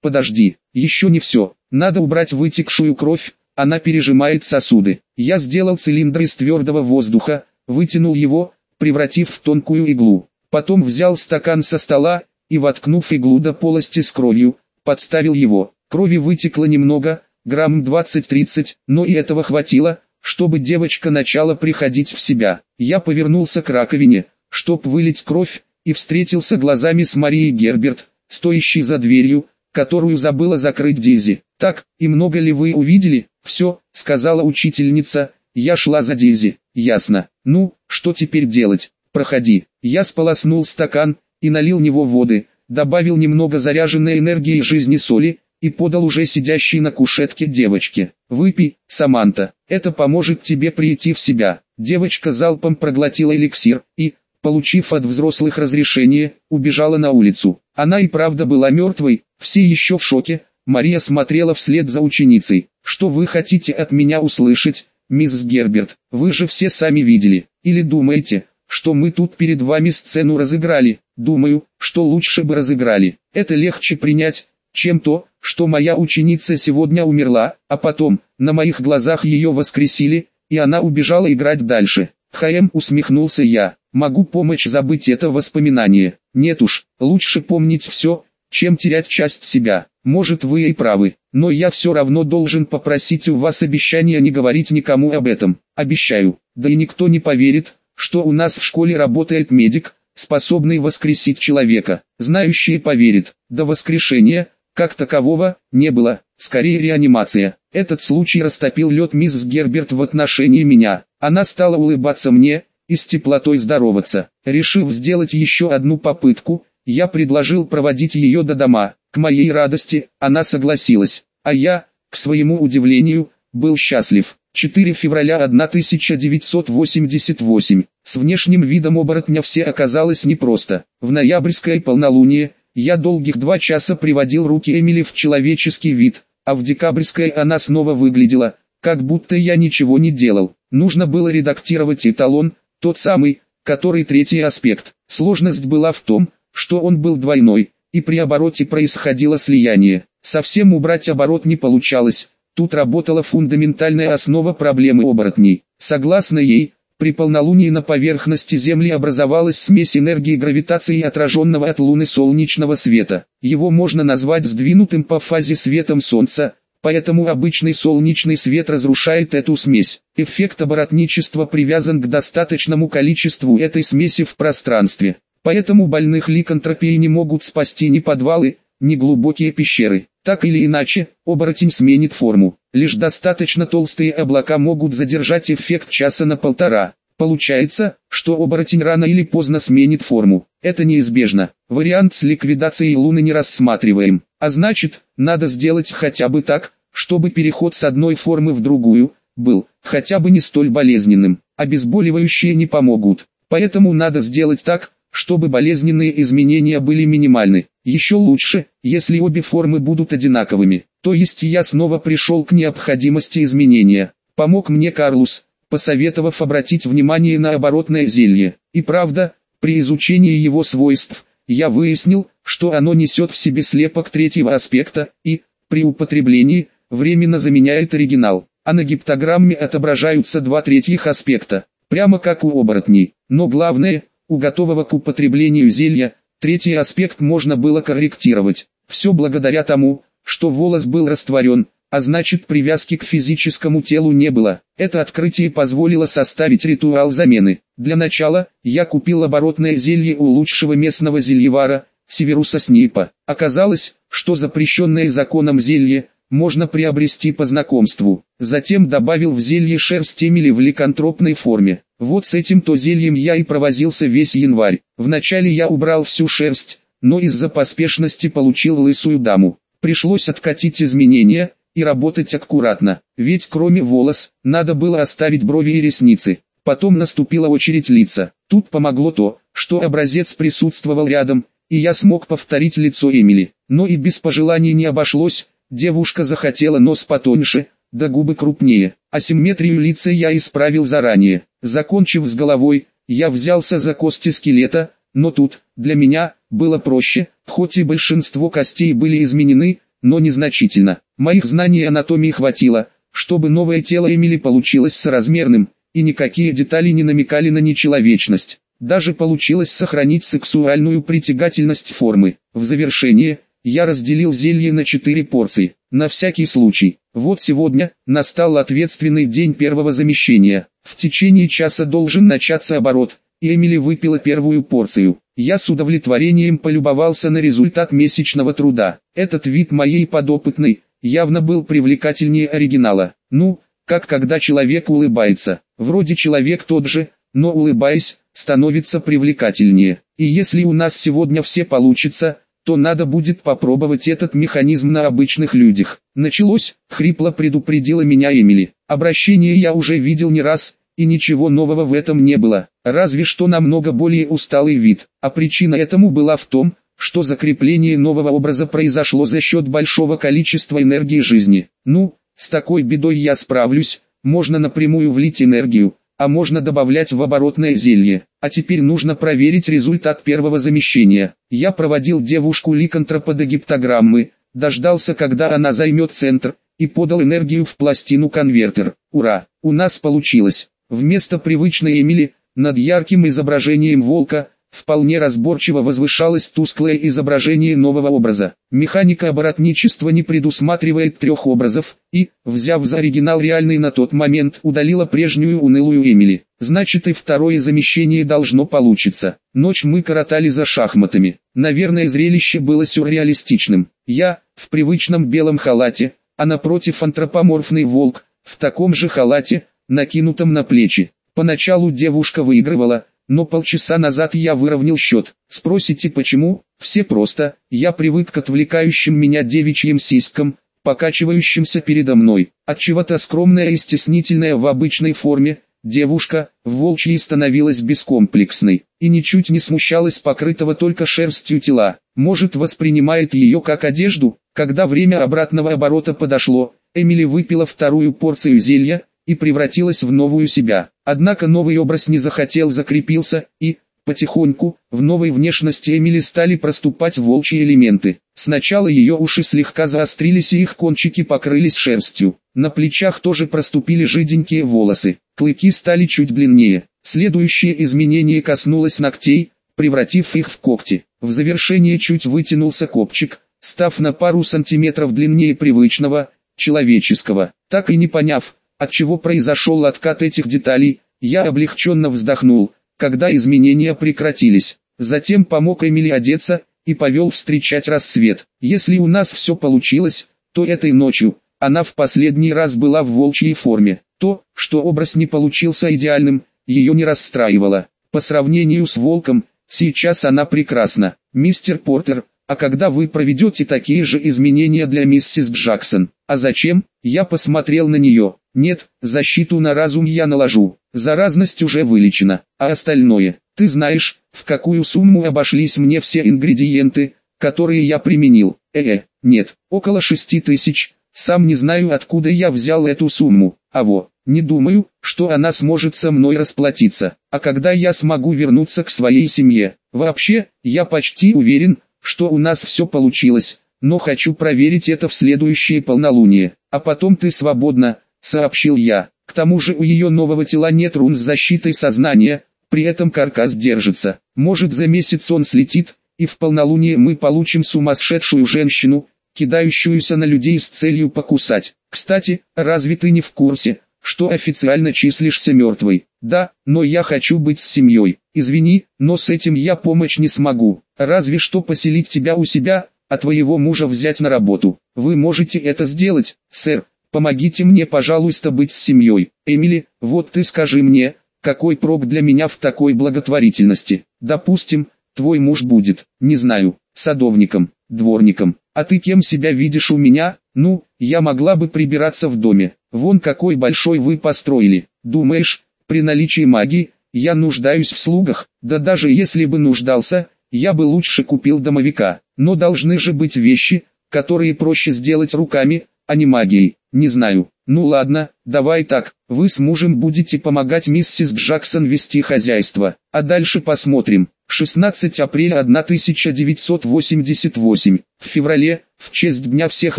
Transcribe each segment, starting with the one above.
подожди, еще не все, надо убрать вытекшую кровь, она пережимает сосуды. Я сделал цилиндр из твердого воздуха, вытянул его, превратив в тонкую иглу. Потом взял стакан со стола, и воткнув иглу до полости с кровью, подставил его. Крови вытекло немного, грамм 20-30, но и этого хватило, чтобы девочка начала приходить в себя. Я повернулся к раковине, чтоб вылить кровь, и встретился глазами с Марией Герберт, стоящей за дверью, которую забыла закрыть Дейзи. «Так, и много ли вы увидели?» «Все», — сказала учительница, — «я шла за Дейзи». «Ясно. Ну, что теперь делать? Проходи». Я сполоснул стакан, и налил в него воды, добавил немного заряженной энергией жизни соли, и подал уже сидящей на кушетке девочке. «Выпей, Саманта, это поможет тебе прийти в себя». Девочка залпом проглотила эликсир, и, получив от взрослых разрешение, убежала на улицу. Она и правда была мертвой, все еще в шоке. Мария смотрела вслед за ученицей. «Что вы хотите от меня услышать, мисс Герберт? Вы же все сами видели. Или думаете, что мы тут перед вами сцену разыграли? Думаю, что лучше бы разыграли. Это легче принять, чем то, что моя ученица сегодня умерла, а потом, на моих глазах ее воскресили, и она убежала играть дальше. Хаем усмехнулся я. Могу помочь забыть это воспоминание. Нет уж, лучше помнить все, чем терять часть себя. Может вы и правы, но я все равно должен попросить у вас обещания не говорить никому об этом. Обещаю. Да и никто не поверит, что у нас в школе работает медик, способный воскресить человека. Знающие поверят. До воскрешения, как такового, не было, скорее реанимация. Этот случай растопил лед мисс Герберт в отношении меня. Она стала улыбаться мне, и с теплотой здороваться. Решив сделать еще одну попытку, я предложил проводить ее до дома. К моей радости, она согласилась, а я, к своему удивлению, был счастлив. 4 февраля 1988. С внешним видом оборотня все оказалось непросто. В ноябрьское полнолуние, я долгих два часа приводил руки Эмили в человеческий вид, а в декабрьское она снова выглядела, как будто я ничего не делал. Нужно было редактировать эталон, тот самый, который третий аспект. Сложность была в том, что он был двойной, и при обороте происходило слияние. Совсем убрать оборот не получалось, тут работала фундаментальная основа проблемы оборотней. Согласно ей, при полнолунии на поверхности Земли образовалась смесь энергии гравитации и отраженного от Луны солнечного света. Его можно назвать сдвинутым по фазе светом Солнца, Поэтому обычный солнечный свет разрушает эту смесь. Эффект оборотничества привязан к достаточному количеству этой смеси в пространстве. Поэтому больных ликантропией не могут спасти ни подвалы, ни глубокие пещеры. Так или иначе, оборотень сменит форму. Лишь достаточно толстые облака могут задержать эффект часа на полтора. Получается, что оборотень рано или поздно сменит форму. Это неизбежно. Вариант с ликвидацией Луны не рассматриваем. А значит, надо сделать хотя бы так, чтобы переход с одной формы в другую, был, хотя бы не столь болезненным. Обезболивающие не помогут. Поэтому надо сделать так, чтобы болезненные изменения были минимальны. Еще лучше, если обе формы будут одинаковыми. То есть я снова пришел к необходимости изменения. Помог мне Карлус, посоветовав обратить внимание на оборотное зелье. И правда, при изучении его свойств, я выяснил, что оно несет в себе слепок третьего аспекта, и, при употреблении, временно заменяет оригинал. А на гиптограмме отображаются два третьих аспекта, прямо как у оборотней. Но главное, у готового к употреблению зелья, третий аспект можно было корректировать. Все благодаря тому, что волос был растворен, а значит привязки к физическому телу не было. Это открытие позволило составить ритуал замены. Для начала, я купил оборотное зелье у лучшего местного зельевара, Северуса Снипа. Оказалось, что запрещенное законом зелье, можно приобрести по знакомству. Затем добавил в зелье шерсть Эмили в ликантропной форме. Вот с этим-то зельем я и провозился весь январь. Вначале я убрал всю шерсть, но из-за поспешности получил лысую даму. Пришлось откатить изменения, и работать аккуратно, ведь кроме волос, надо было оставить брови и ресницы. Потом наступила очередь лица. Тут помогло то, что образец присутствовал рядом, и я смог повторить лицо Эмили. Но и без пожеланий не обошлось, девушка захотела нос потоньше, да губы крупнее. Асимметрию лица я исправил заранее. Закончив с головой, я взялся за кости скелета, но тут, для меня, было проще, хоть и большинство костей были изменены, но незначительно. Моих знаний анатомии хватило, чтобы новое тело Эмили получилось соразмерным, и никакие детали не намекали на нечеловечность. Даже получилось сохранить сексуальную притягательность формы. В завершение, я разделил зелье на четыре порции, на всякий случай. Вот сегодня, настал ответственный день первого замещения. В течение часа должен начаться оборот, и Эмили выпила первую порцию. Я с удовлетворением полюбовался на результат месячного труда. Этот вид моей подопытной, явно был привлекательнее оригинала. Ну, как когда человек улыбается. Вроде человек тот же, но улыбаясь, становится привлекательнее. И если у нас сегодня все получится, то надо будет попробовать этот механизм на обычных людях. Началось, хрипло предупредила меня Эмили. Обращение я уже видел не раз, и ничего нового в этом не было, разве что намного более усталый вид. А причина этому была в том, что закрепление нового образа произошло за счет большого количества энергии жизни. Ну, с такой бедой я справлюсь, можно напрямую влить энергию, а можно добавлять в оборотное зелье. А теперь нужно проверить результат первого замещения. Я проводил девушку ликантропа до гиптограммы, дождался когда она займет центр, и подал энергию в пластину-конвертер. Ура, у нас получилось. Вместо привычной Эмили, над ярким изображением волка, вполне разборчиво возвышалось тусклое изображение нового образа. Механика оборотничества не предусматривает трех образов, и, взяв за оригинал реальный на тот момент, удалила прежнюю унылую Эмили. Значит и второе замещение должно получиться. Ночь мы коротали за шахматами. Наверное зрелище было сюрреалистичным. Я, в привычном белом халате, а напротив антропоморфный волк, в таком же халате, накинутом на плечи. Поначалу девушка выигрывала, но полчаса назад я выровнял счет. Спросите почему? Все просто, я привык к отвлекающим меня девичьим сиськам, покачивающимся передо мной. От чего-то скромная и стеснительная в обычной форме, девушка, в волчьей становилась бескомплексной, и ничуть не смущалась покрытого только шерстью тела. Может воспринимает ее как одежду, когда время обратного оборота подошло, Эмили выпила вторую порцию зелья, и превратилась в новую себя. Однако новый образ не захотел закрепился, и, потихоньку, в новой внешности Эмили стали проступать волчьи элементы. Сначала ее уши слегка заострились и их кончики покрылись шерстью. На плечах тоже проступили жиденькие волосы. Клыки стали чуть длиннее. Следующее изменение коснулось ногтей, превратив их в когти. В завершение чуть вытянулся копчик, став на пару сантиметров длиннее привычного, человеческого. Так и не поняв, от чего произошел откат этих деталей, я облегченно вздохнул, когда изменения прекратились. Затем помог Эмили одеться, и повел встречать рассвет. Если у нас все получилось, то этой ночью, она в последний раз была в волчьей форме. То, что образ не получился идеальным, ее не расстраивало. По сравнению с волком, сейчас она прекрасна. Мистер Портер, а когда вы проведете такие же изменения для миссис Джексон? А зачем? Я посмотрел на нее. Нет, защиту на разум я наложу. Заразность уже вылечена. А остальное, ты знаешь, в какую сумму обошлись мне все ингредиенты, которые я применил. Э-э, нет, около шести тысяч. Сам не знаю откуда я взял эту сумму. А во, не думаю, что она сможет со мной расплатиться. А когда я смогу вернуться к своей семье? Вообще, я почти уверен, что у нас все получилось, но хочу проверить это в следующее полнолуние. А потом ты свободна, сообщил я. К тому же у ее нового тела нет рун с защитой сознания, при этом каркас держится. Может за месяц он слетит, и в полнолуние мы получим сумасшедшую женщину, кидающуюся на людей с целью покусать. Кстати, разве ты не в курсе, что официально числишься мертвой? Да, но я хочу быть с семьей. Извини, но с этим я помочь не смогу. Разве что поселить тебя у себя, а твоего мужа взять на работу. Вы можете это сделать, сэр, Помогите мне, пожалуйста, быть с семьей. Эмили, вот ты скажи мне, какой прок для меня в такой благотворительности? Допустим, твой муж будет, не знаю, садовником, дворником. А ты кем себя видишь у меня? Ну, я могла бы прибираться в доме. Вон какой большой вы построили. Думаешь, при наличии магии, я нуждаюсь в слугах? Да даже если бы нуждался, я бы лучше купил домовика. Но должны же быть вещи, которые проще сделать руками, а не магией. Не знаю. Ну ладно, давай так, вы с мужем будете помогать миссис Джексон вести хозяйство, а дальше посмотрим. 16 апреля 1988. В феврале, в честь Дня всех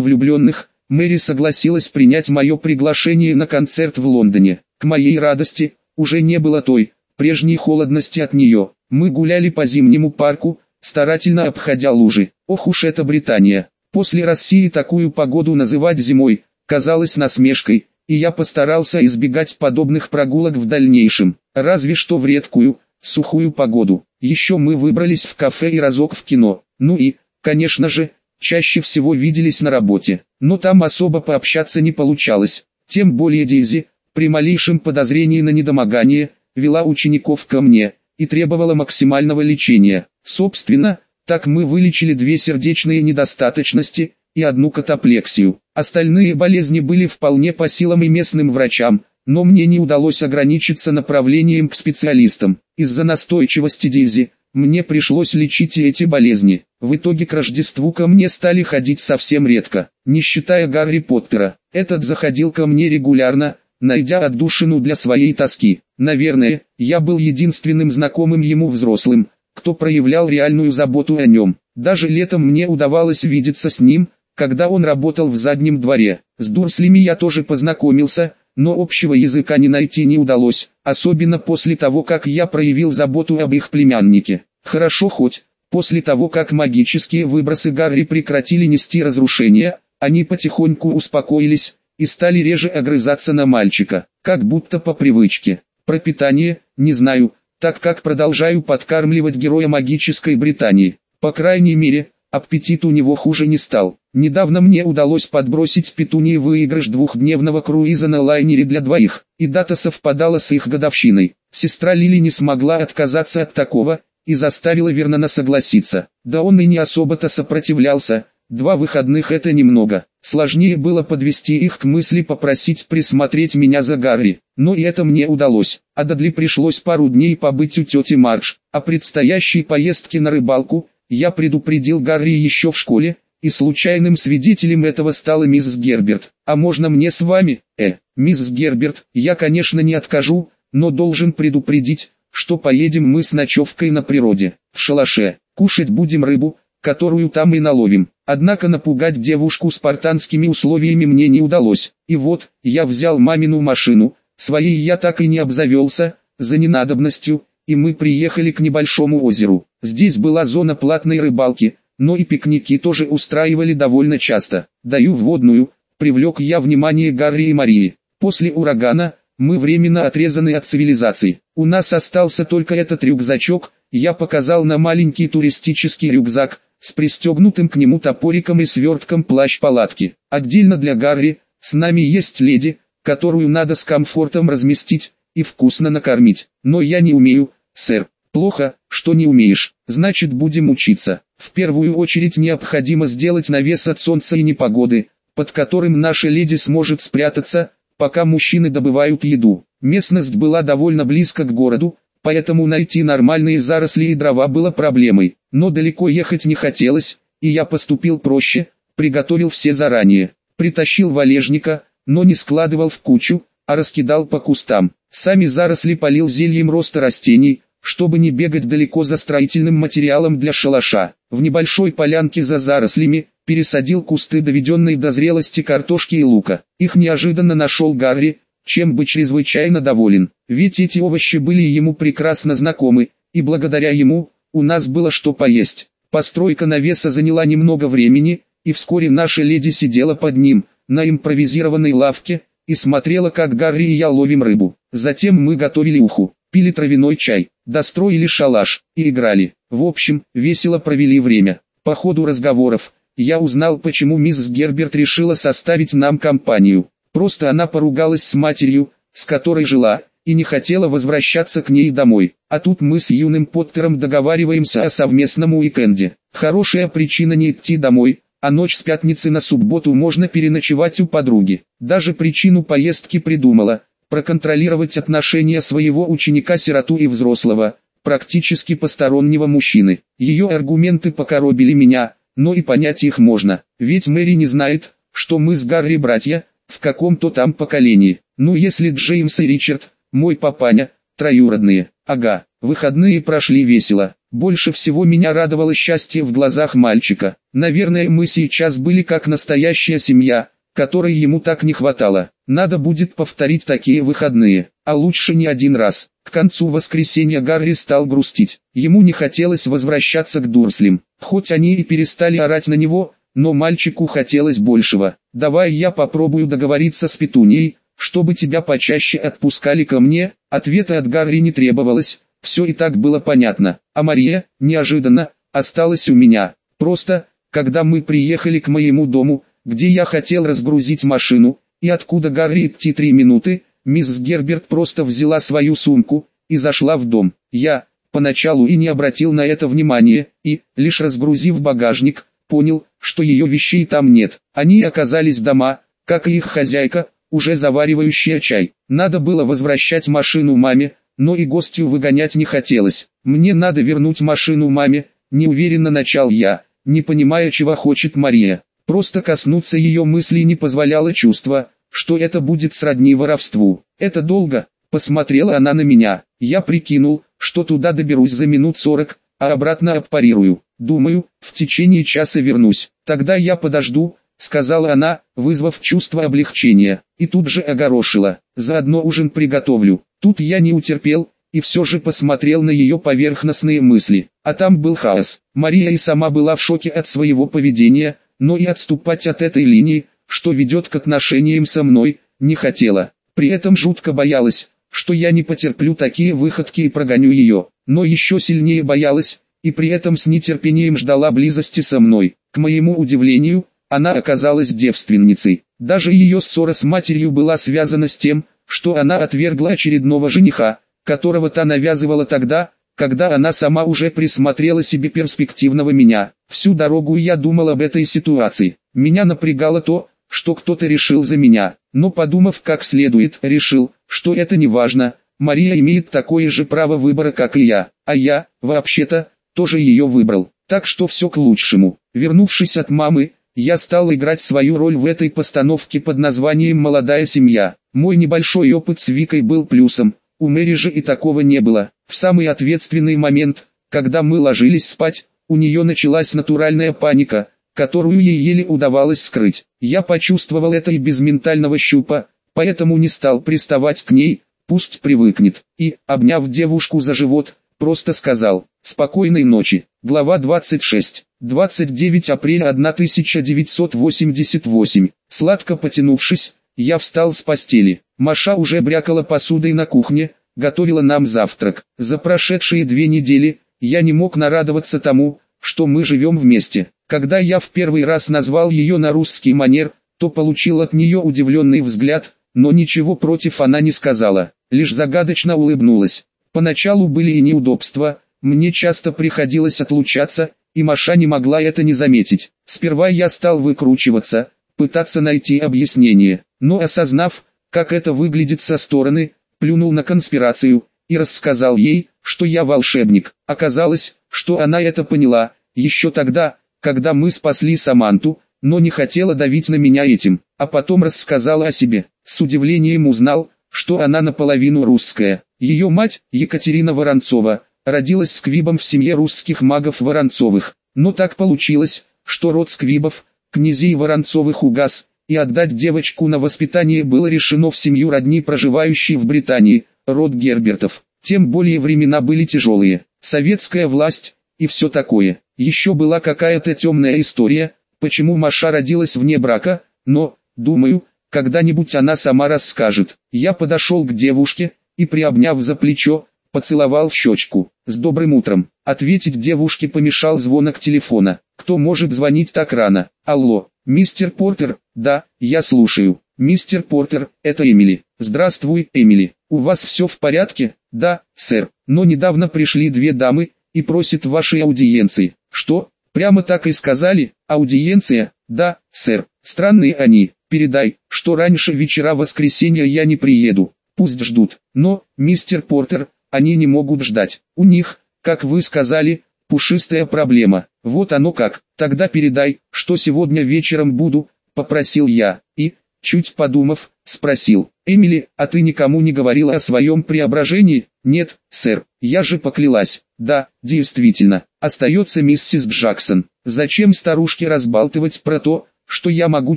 влюбленных, Мэри согласилась принять мое приглашение на концерт в Лондоне. К моей радости, уже не было той, прежней холодности от нее. Мы гуляли по зимнему парку, старательно обходя лужи. Ох уж эта Британия. После России такую погоду называть зимой, казалось насмешкой, и я постарался избегать подобных прогулок в дальнейшем, разве что в редкую, сухую погоду. Еще мы выбрались в кафе и разок в кино, ну и, конечно же, чаще всего виделись на работе, но там особо пообщаться не получалось, тем более Дейзи, при малейшем подозрении на недомогание, вела учеников ко мне и требовала максимального лечения. Собственно, так мы вылечили две сердечные недостаточности и одну катаплексию. Остальные болезни были вполне по силам и местным врачам, но мне не удалось ограничиться направлением к специалистам. Из-за настойчивости Дейзи, мне пришлось лечить и эти болезни. В итоге к Рождеству ко мне стали ходить совсем редко, не считая Гарри Поттера. Этот заходил ко мне регулярно, найдя отдушину для своей тоски. Наверное, я был единственным знакомым ему взрослым, кто проявлял реальную заботу о нем. Даже летом мне удавалось видеться с ним, когда он работал в заднем дворе. С Дурслями я тоже познакомился, но общего языка не найти не удалось, особенно после того, как я проявил заботу об их племяннике. Хорошо хоть, после того, как магические выбросы Гарри прекратили нести разрушения, они потихоньку успокоились и стали реже огрызаться на мальчика, как будто по привычке. Про питание, не знаю, так как продолжаю подкармливать героя магической Британии. По крайней мере, аппетит у него хуже не стал. Недавно мне удалось подбросить Петунии выигрыш двухдневного круиза на лайнере для двоих, и дата совпадала с их годовщиной. Сестра Лили не смогла отказаться от такого, и заставила Вернона согласиться. Да он и не особо-то сопротивлялся, два выходных это немного. Сложнее было подвести их к мысли попросить присмотреть меня за Гарри, но и это мне удалось. А Дадли пришлось пару дней побыть у тети Марш. О предстоящей поездке на рыбалку, я предупредил Гарри еще в школе, и случайным свидетелем этого стала мисс Герберт. «А можно мне с вами?» «Э, мисс Герберт, я конечно не откажу, но должен предупредить, что поедем мы с ночевкой на природе, в шалаше, кушать будем рыбу, которую там и наловим. Однако напугать девушку спартанскими условиями мне не удалось. И вот, я взял мамину машину, своей я так и не обзавелся, за ненадобностью, и мы приехали к небольшому озеру. Здесь была зона платной рыбалки, но и пикники тоже устраивали довольно часто. Даю вводную, привлек я внимание Гарри и Марии. После урагана, мы временно отрезаны от цивилизации. У нас остался только этот рюкзачок, я показал на маленький туристический рюкзак, с пристегнутым к нему топориком и свертком плащ-палатки. Отдельно для Гарри, с нами есть леди, которую надо с комфортом разместить и вкусно накормить. Но я не умею, сэр. Плохо, что не умеешь, значит будем учиться. В первую очередь необходимо сделать навес от солнца и непогоды, под которым наша леди сможет спрятаться, пока мужчины добывают еду. Местность была довольно близко к городу, поэтому найти нормальные заросли и дрова было проблемой. Но далеко ехать не хотелось, и я поступил проще, приготовил все заранее. Притащил валежника, но не складывал в кучу, а раскидал по кустам. Сами заросли полил зельем роста растений, чтобы не бегать далеко за строительным материалом для шалаша. В небольшой полянке за зарослями, пересадил кусты доведенной до зрелости картошки и лука. Их неожиданно нашел Гарри, чем бы чрезвычайно доволен, ведь эти овощи были ему прекрасно знакомы, и благодаря ему, у нас было что поесть. Постройка навеса заняла немного времени, и вскоре наша леди сидела под ним, на импровизированной лавке, и смотрела как Гарри и я ловим рыбу. Затем мы готовили уху пили травяной чай, достроили шалаш и играли. В общем, весело провели время. По ходу разговоров, я узнал почему мисс Герберт решила составить нам компанию. Просто она поругалась с матерью, с которой жила, и не хотела возвращаться к ней домой. А тут мы с юным Поттером договариваемся о совместном уикенде. Хорошая причина не идти домой, а ночь с пятницы на субботу можно переночевать у подруги. Даже причину поездки придумала, проконтролировать отношения своего ученика-сироту и взрослого, практически постороннего мужчины. Ее аргументы покоробили меня, но и понять их можно, ведь Мэри не знает, что мы с Гарри братья, в каком-то там поколении. Ну если Джеймс и Ричард, мой папаня, троюродные, ага, выходные прошли весело. Больше всего меня радовало счастье в глазах мальчика. Наверное мы сейчас были как настоящая семья, которой ему так не хватало. Надо будет повторить такие выходные, а лучше не один раз. К концу воскресенья Гарри стал грустить. Ему не хотелось возвращаться к Дурслим. Хоть они и перестали орать на него, но мальчику хотелось большего. «Давай я попробую договориться с Петунией, чтобы тебя почаще отпускали ко мне». Ответа от Гарри не требовалось, все и так было понятно. А Мария, неожиданно, осталась у меня. Просто, когда мы приехали к моему дому, где я хотел разгрузить машину, и откуда Гарри идти три минуты, мисс Герберт просто взяла свою сумку и зашла в дом. Я, поначалу и не обратил на это внимания, и, лишь разгрузив багажник, понял, что ее вещей там нет. Они оказались дома, как и их хозяйка, уже заваривающая чай. Надо было возвращать машину маме, но и гостю выгонять не хотелось. Мне надо вернуть машину маме, неуверенно начал я, не понимая чего хочет Мария. Просто коснуться ее мыслей не позволяло чувство, что это будет сродни воровству. Это долго, посмотрела она на меня. Я прикинул, что туда доберусь за минут сорок, а обратно аппарирую. Думаю, в течение часа вернусь. Тогда я подожду, сказала она, вызвав чувство облегчения, и тут же огорошила. Заодно ужин приготовлю. Тут я не утерпел, и все же посмотрел на ее поверхностные мысли. А там был хаос. Мария и сама была в шоке от своего поведения, но и отступать от этой линии, что ведет к отношениям со мной, не хотела. При этом жутко боялась, что я не потерплю такие выходки и прогоню ее, но еще сильнее боялась, и при этом с нетерпением ждала близости со мной. К моему удивлению, она оказалась девственницей. Даже ее ссора с матерью была связана с тем, что она отвергла очередного жениха, которого та навязывала тогда, когда она сама уже присмотрела себе перспективного меня. Всю дорогу я думал об этой ситуации. Меня напрягало то, что кто-то решил за меня, но подумав как следует, решил, что это не важно, Мария имеет такое же право выбора, как и я, а я, вообще-то, тоже ее выбрал, так что все к лучшему. Вернувшись от мамы, я стал играть свою роль в этой постановке под названием «Молодая семья». Мой небольшой опыт с Викой был плюсом, у Мэри же и такого не было. В самый ответственный момент, когда мы ложились спать, у нее началась натуральная паника, которую ей еле удавалось скрыть. Я почувствовал это и без ментального щупа, поэтому не стал приставать к ней, пусть привыкнет, и, обняв девушку за живот, просто сказал «Спокойной ночи». Глава 26. 29 апреля 1988. Сладко потянувшись, я встал с постели. Маша уже брякала посудой на кухне, готовила нам завтрак. За прошедшие две недели, я не мог нарадоваться тому, что мы живем вместе. Когда я в первый раз назвал ее на русский манер, то получил от нее удивленный взгляд, но ничего против она не сказала, лишь загадочно улыбнулась. Поначалу были и неудобства, мне часто приходилось отлучаться, и Маша не могла это не заметить. Сперва я стал выкручиваться, пытаться найти объяснение, но осознав, как это выглядит со стороны, плюнул на конспирацию, и рассказал ей, что я волшебник. Оказалось, что она это поняла, еще тогда, когда мы спасли Саманту, но не хотела давить на меня этим, а потом рассказала о себе. С удивлением узнал, что она наполовину русская. Ее мать, Екатерина Воронцова, родилась сквибом в семье русских магов Воронцовых. Но так получилось, что род сквибов, князей Воронцовых угас, и отдать девочку на воспитание было решено в семью родни, проживающей в Британии, род Гербертов. Тем более времена были тяжелые, советская власть и все такое. Еще была какая-то темная история, почему Маша родилась вне брака, но, думаю, когда-нибудь она сама расскажет. Я подошел к девушке и, приобняв за плечо, поцеловал в щечку. «С добрым утром!» Ответить девушке помешал звонок телефона. «Кто может звонить так рано?» «Алло, мистер Портер?» «Да, я слушаю». «Мистер Портер, это Эмили». «Здравствуй, Эмили. У вас все в порядке?» «Да, сэр. Но недавно пришли две дамы и просят вашей аудиенции». «Что? Прямо так и сказали? Аудиенция?» «Да, сэр. Странные они. Передай, что раньше вечера воскресенья я не приеду. Пусть ждут. Но, мистер Портер, они не могут ждать. У них, как вы сказали, пушистая проблема. Вот оно как. Тогда передай, что сегодня вечером буду, попросил я. И, чуть подумав, спросил. Эмили, а ты никому не говорила о своем преображении? Нет, сэр, я же поклялась. Да, действительно, остается миссис Джексон. Зачем старушке разбалтывать про то, что я могу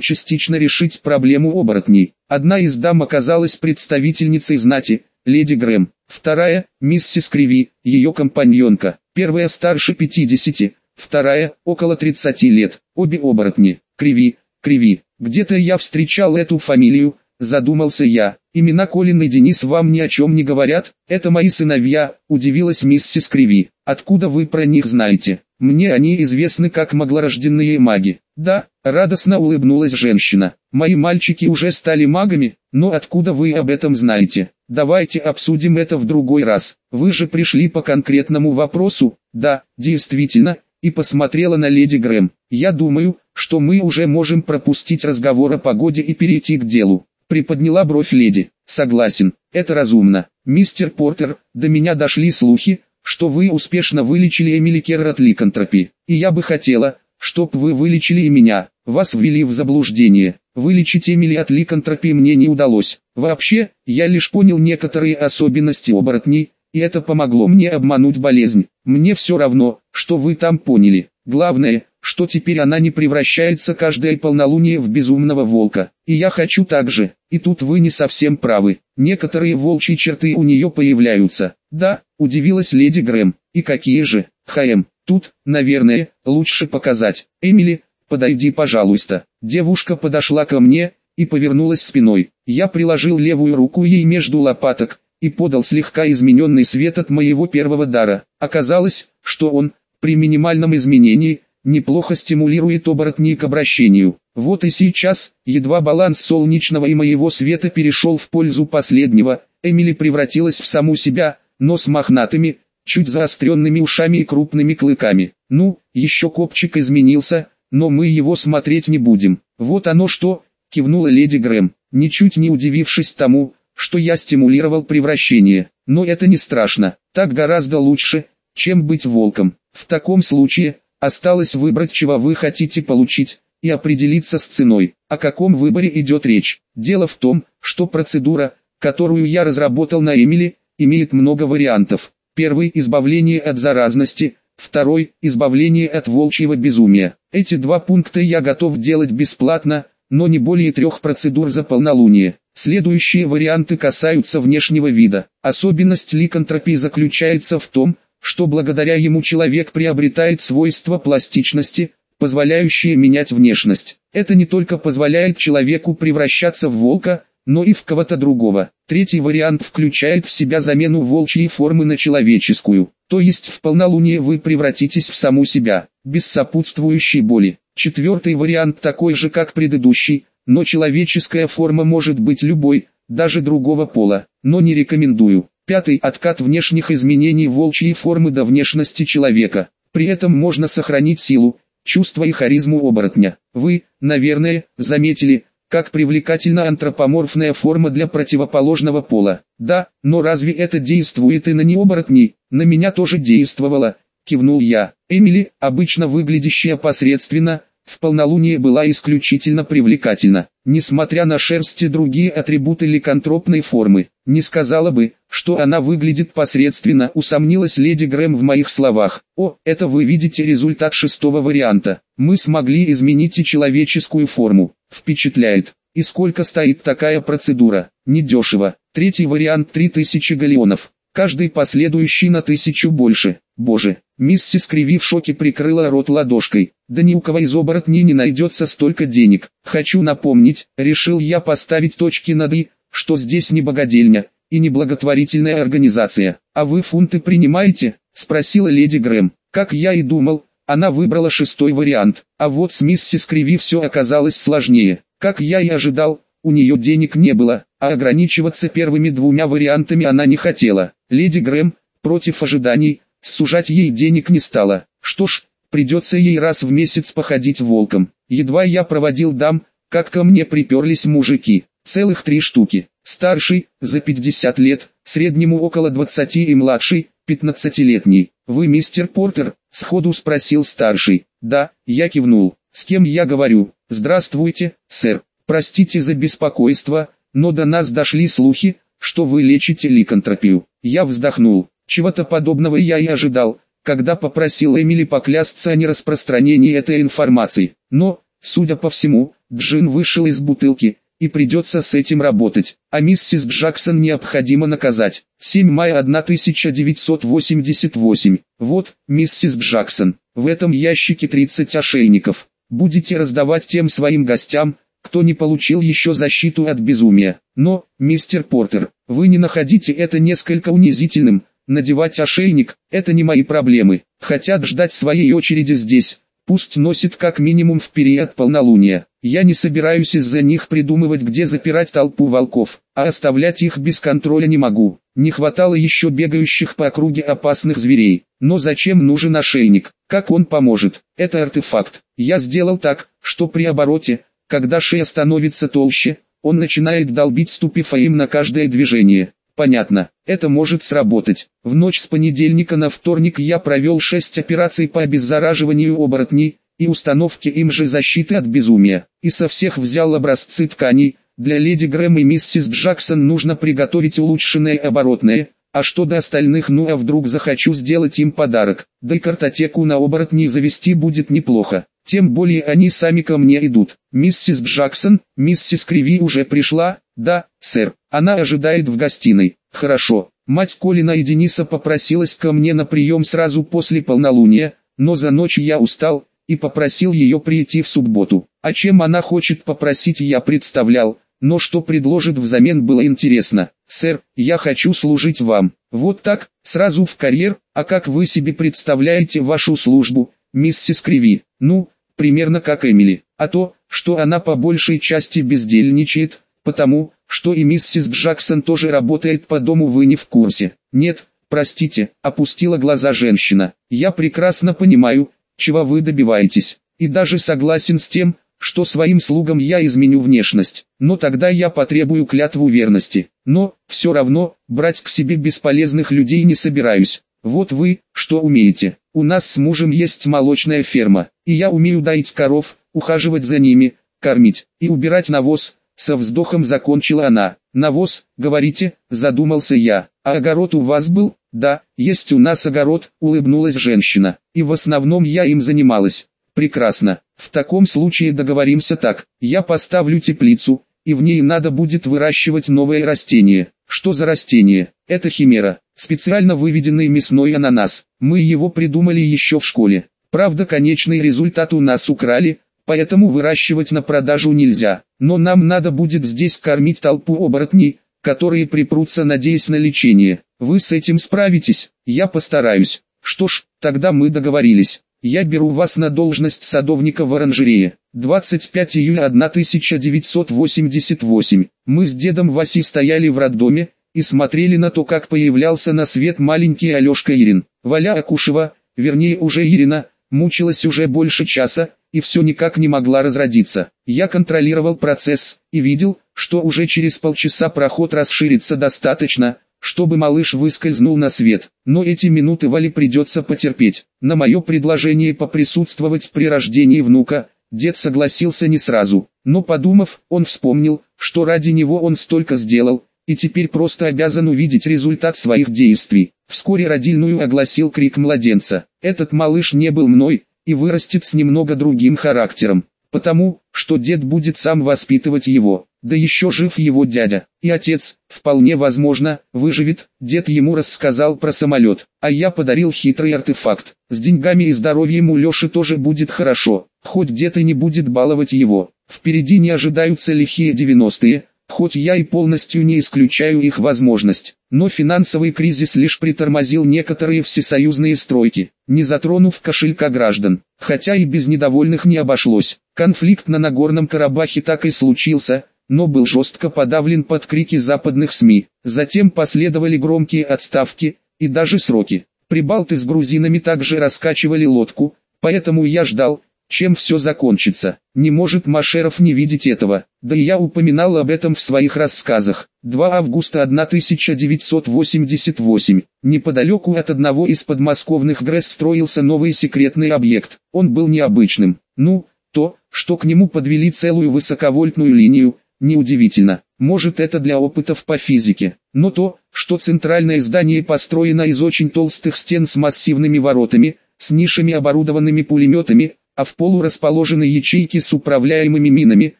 частично решить проблему оборотней? Одна из дам оказалась представительницей знати, леди Грэм. Вторая, миссис Криви, ее компаньонка. Первая старше 50, вторая, около 30 лет. Обе оборотни. Криви, Криви. Где-то я встречал эту фамилию, задумался я. Имена Колин и Денис вам ни о чем не говорят? Это мои сыновья, удивилась миссис Криви. Откуда вы про них знаете? Мне они известны как маглорожденные маги. Да, радостно улыбнулась женщина. Мои мальчики уже стали магами, но откуда вы об этом знаете? Давайте обсудим это в другой раз. Вы же пришли по конкретному вопросу. Да, действительно, и посмотрела на леди Грэм. Я думаю, что мы уже можем пропустить разговор о погоде и перейти к делу. Приподняла бровь леди. Согласен, это разумно. Мистер Портер, до меня дошли слухи, что вы успешно вылечили Эмили Керр от ликантропии. И я бы хотела, чтоб вы вылечили и меня. Вас ввели в заблуждение. Вылечить Эмили от ликантропии мне не удалось. Вообще, я лишь понял некоторые особенности оборотней, и это помогло мне обмануть болезнь. Мне все равно, что вы там поняли. Главное, что теперь она не превращается каждое полнолуние в безумного волка. И я хочу так же. И тут вы не совсем правы. Некоторые волчьи черты у нее появляются. Да, удивилась леди Грэм. И какие же? Хаем. Тут, наверное, лучше показать. Эмили, подойди пожалуйста. Девушка подошла ко мне и повернулась спиной. Я приложил левую руку ей между лопаток и подал слегка измененный свет от моего первого дара. Оказалось, что он, при минимальном изменении, неплохо стимулирует оборотней к обращению. Вот и сейчас, едва баланс солнечного и моего света перешел в пользу последнего, Эмили превратилась в саму себя, но с мохнатыми, чуть заостренными ушами и крупными клыками. Ну, еще копчик изменился, но мы его смотреть не будем. Вот оно что, кивнула леди Грэм, ничуть не удивившись тому, что я стимулировал превращение. Но это не страшно, так гораздо лучше, чем быть волком. В таком случае, Осталось выбрать, чего вы хотите получить, и определиться с ценой. О каком выборе идет речь? Дело в том, что процедура, которую я разработал на Эмили, имеет много вариантов. Первый – избавление от заразности, второй – избавление от волчьего безумия. Эти два пункта я готов делать бесплатно, но не более трех процедур за полнолуние. Следующие варианты касаются внешнего вида. Особенность ликантропии заключается в том, что благодаря ему человек приобретает свойства пластичности, позволяющие менять внешность. Это не только позволяет человеку превращаться в волка, но и в кого-то другого. Третий вариант включает в себя замену волчьей формы на человеческую, то есть в полнолуние вы превратитесь в саму себя, без сопутствующей боли. Четвертый вариант такой же как предыдущий, но человеческая форма может быть любой, даже другого пола, но не рекомендую. Пятый – откат внешних изменений волчьей формы до внешности человека. При этом можно сохранить силу, чувство и харизму оборотня. Вы, наверное, заметили, как привлекательна антропоморфная форма для противоположного пола. Да, но разве это действует и на необоротней? На меня тоже действовало, кивнул я. Эмили, обычно выглядящая посредственно, в полнолуние была исключительно привлекательна. Несмотря на шерсть и другие атрибуты ликантропной формы, не сказала бы, что она выглядит посредственно, усомнилась леди Грэм в моих словах. О, это вы видите результат шестого варианта. Мы смогли изменить и человеческую форму. Впечатляет. И сколько стоит такая процедура? Недешево. Третий вариант 3000 галеонов. Каждый последующий на тысячу больше. Боже, миссис Криви в шоке прикрыла рот ладошкой. Да ни у кого из оборотней не найдется столько денег. Хочу напомнить, решил я поставить точки над «и», что здесь не богадельня, и не благотворительная организация. А вы фунты принимаете? Спросила леди Грэм. Как я и думал, она выбрала шестой вариант. А вот с миссис Криви все оказалось сложнее. Как я и ожидал, у нее денег не было, а ограничиваться первыми двумя вариантами она не хотела. Леди Грэм, против ожиданий, сужать ей денег не стала. Что ж, придется ей раз в месяц походить волком. Едва я проводил дам, как ко мне приперлись мужики. Целых три штуки. Старший, за 50 лет, среднему около 20 и младший, 15-летний. «Вы мистер Портер?» – сходу спросил старший. «Да», я кивнул. «С кем я говорю?» «Здравствуйте, сэр. Простите за беспокойство, но до нас дошли слухи, что вы лечите ликантропию». Я вздохнул. Чего-то подобного я и ожидал, когда попросил Эмили поклясться о нераспространении этой информации. Но, судя по всему, Джин вышел из бутылки, и придется с этим работать. А миссис Джексон необходимо наказать. 7 мая 1988. Вот, миссис Джексон, в этом ящике 30 ошейников. Будете раздавать тем своим гостям, кто не получил еще защиту от безумия. Но, мистер Портер, вы не находите это несколько унизительным, надевать ошейник – это не мои проблемы. Хотят ждать своей очереди здесь, пусть носит как минимум в период полнолуния. Я не собираюсь из-за них придумывать где запирать толпу волков, а оставлять их без контроля не могу. Не хватало еще бегающих по округе опасных зверей. Но зачем нужен ошейник? Как он поможет? Это артефакт. Я сделал так, что при обороте, когда шея становится толще, он начинает долбить ступифаим на каждое движение. Понятно, это может сработать. В ночь с понедельника на вторник я провел шесть операций по обеззараживанию оборотней и установке им же защиты от безумия. И со всех взял образцы тканей. Для леди Грэм и миссис Джексон нужно приготовить улучшенное оборотное, а что до остальных ну а вдруг захочу сделать им подарок, да и картотеку на оборотней завести будет неплохо. Тем более они сами ко мне идут. Миссис Джексон, миссис Криви уже пришла? Да, сэр. Она ожидает в гостиной. Хорошо. Мать Колина и Дениса попросилась ко мне на прием сразу после полнолуния, но за ночь я устал, и попросил ее прийти в субботу. А чем она хочет попросить я представлял, но что предложит взамен было интересно. «Сэр, я хочу служить вам». Вот так, сразу в карьер, а как вы себе представляете вашу службу, миссис Криви? Ну, примерно как Эмили. А то, что она по большей части бездельничает, потому, что и миссис Джексон тоже работает по дому вы не в курсе. Нет, простите, опустила глаза женщина. Я прекрасно понимаю, чего вы добиваетесь, и даже согласен с тем, что своим слугам я изменю внешность, но тогда я потребую клятву верности. Но, все равно, брать к себе бесполезных людей не собираюсь. Вот вы, что умеете. У нас с мужем есть молочная ферма, и я умею доить коров, ухаживать за ними, кормить и убирать навоз. Со вздохом закончила она. Навоз, говорите, задумался я. А огород у вас был? Да, есть у нас огород, улыбнулась женщина. И в основном я им занималась. Прекрасно. В таком случае договоримся так. Я поставлю теплицу, и в ней надо будет выращивать новые растения. Что за растение? Это химера, специально выведенный мясной ананас. Мы его придумали еще в школе. Правда конечный результат у нас украли, поэтому выращивать на продажу нельзя. Но нам надо будет здесь кормить толпу оборотней, которые припрутся надеясь на лечение. Вы с этим справитесь, я постараюсь. Что ж, тогда мы договорились. Я беру вас на должность садовника в оранжерее. 25 июля 1988. Мы с дедом Васей стояли в роддоме и смотрели на то, как появлялся на свет маленький Алешка Ирин. Валя Акушева, вернее уже Ирина, мучилась уже больше часа и все никак не могла разродиться. Я контролировал процесс и видел, что уже через полчаса проход расширится достаточно, чтобы малыш выскользнул на свет. Но эти минуты Вале придется потерпеть. На мое предложение поприсутствовать при рождении внука, дед согласился не сразу. Но подумав, он вспомнил, что ради него он столько сделал, и теперь просто обязан увидеть результат своих действий. Вскоре родильную огласил крик младенца. Этот малыш не был мной, и вырастет с немного другим характером потому, что дед будет сам воспитывать его, да еще жив его дядя, и отец, вполне возможно, выживет, дед ему рассказал про самолет, а я подарил хитрый артефакт, с деньгами и здоровьем у Леши тоже будет хорошо, хоть дед и не будет баловать его, впереди не ожидаются лихие девяностые, хоть я и полностью не исключаю их возможность, но финансовый кризис лишь притормозил некоторые всесоюзные стройки, не затронув кошелька граждан, хотя и без недовольных не обошлось. Конфликт на Нагорном Карабахе так и случился, но был жестко подавлен под крики западных СМИ. Затем последовали громкие отставки и даже сроки. Прибалты с грузинами также раскачивали лодку, поэтому я ждал, чем все закончится. Не может Машеров не видеть этого, да и я упоминал об этом в своих рассказах. 2 августа 1988, неподалеку от одного из подмосковных ГРЭС строился новый секретный объект. Он был необычным. Ну, то, что к нему подвели целую высоковольтную линию, неудивительно. может это для опытов по физике. Но то, что центральное здание построено из очень толстых стен с массивными воротами, с нишами оборудованными пулеметами, а в полу расположены ячейки с управляемыми минами,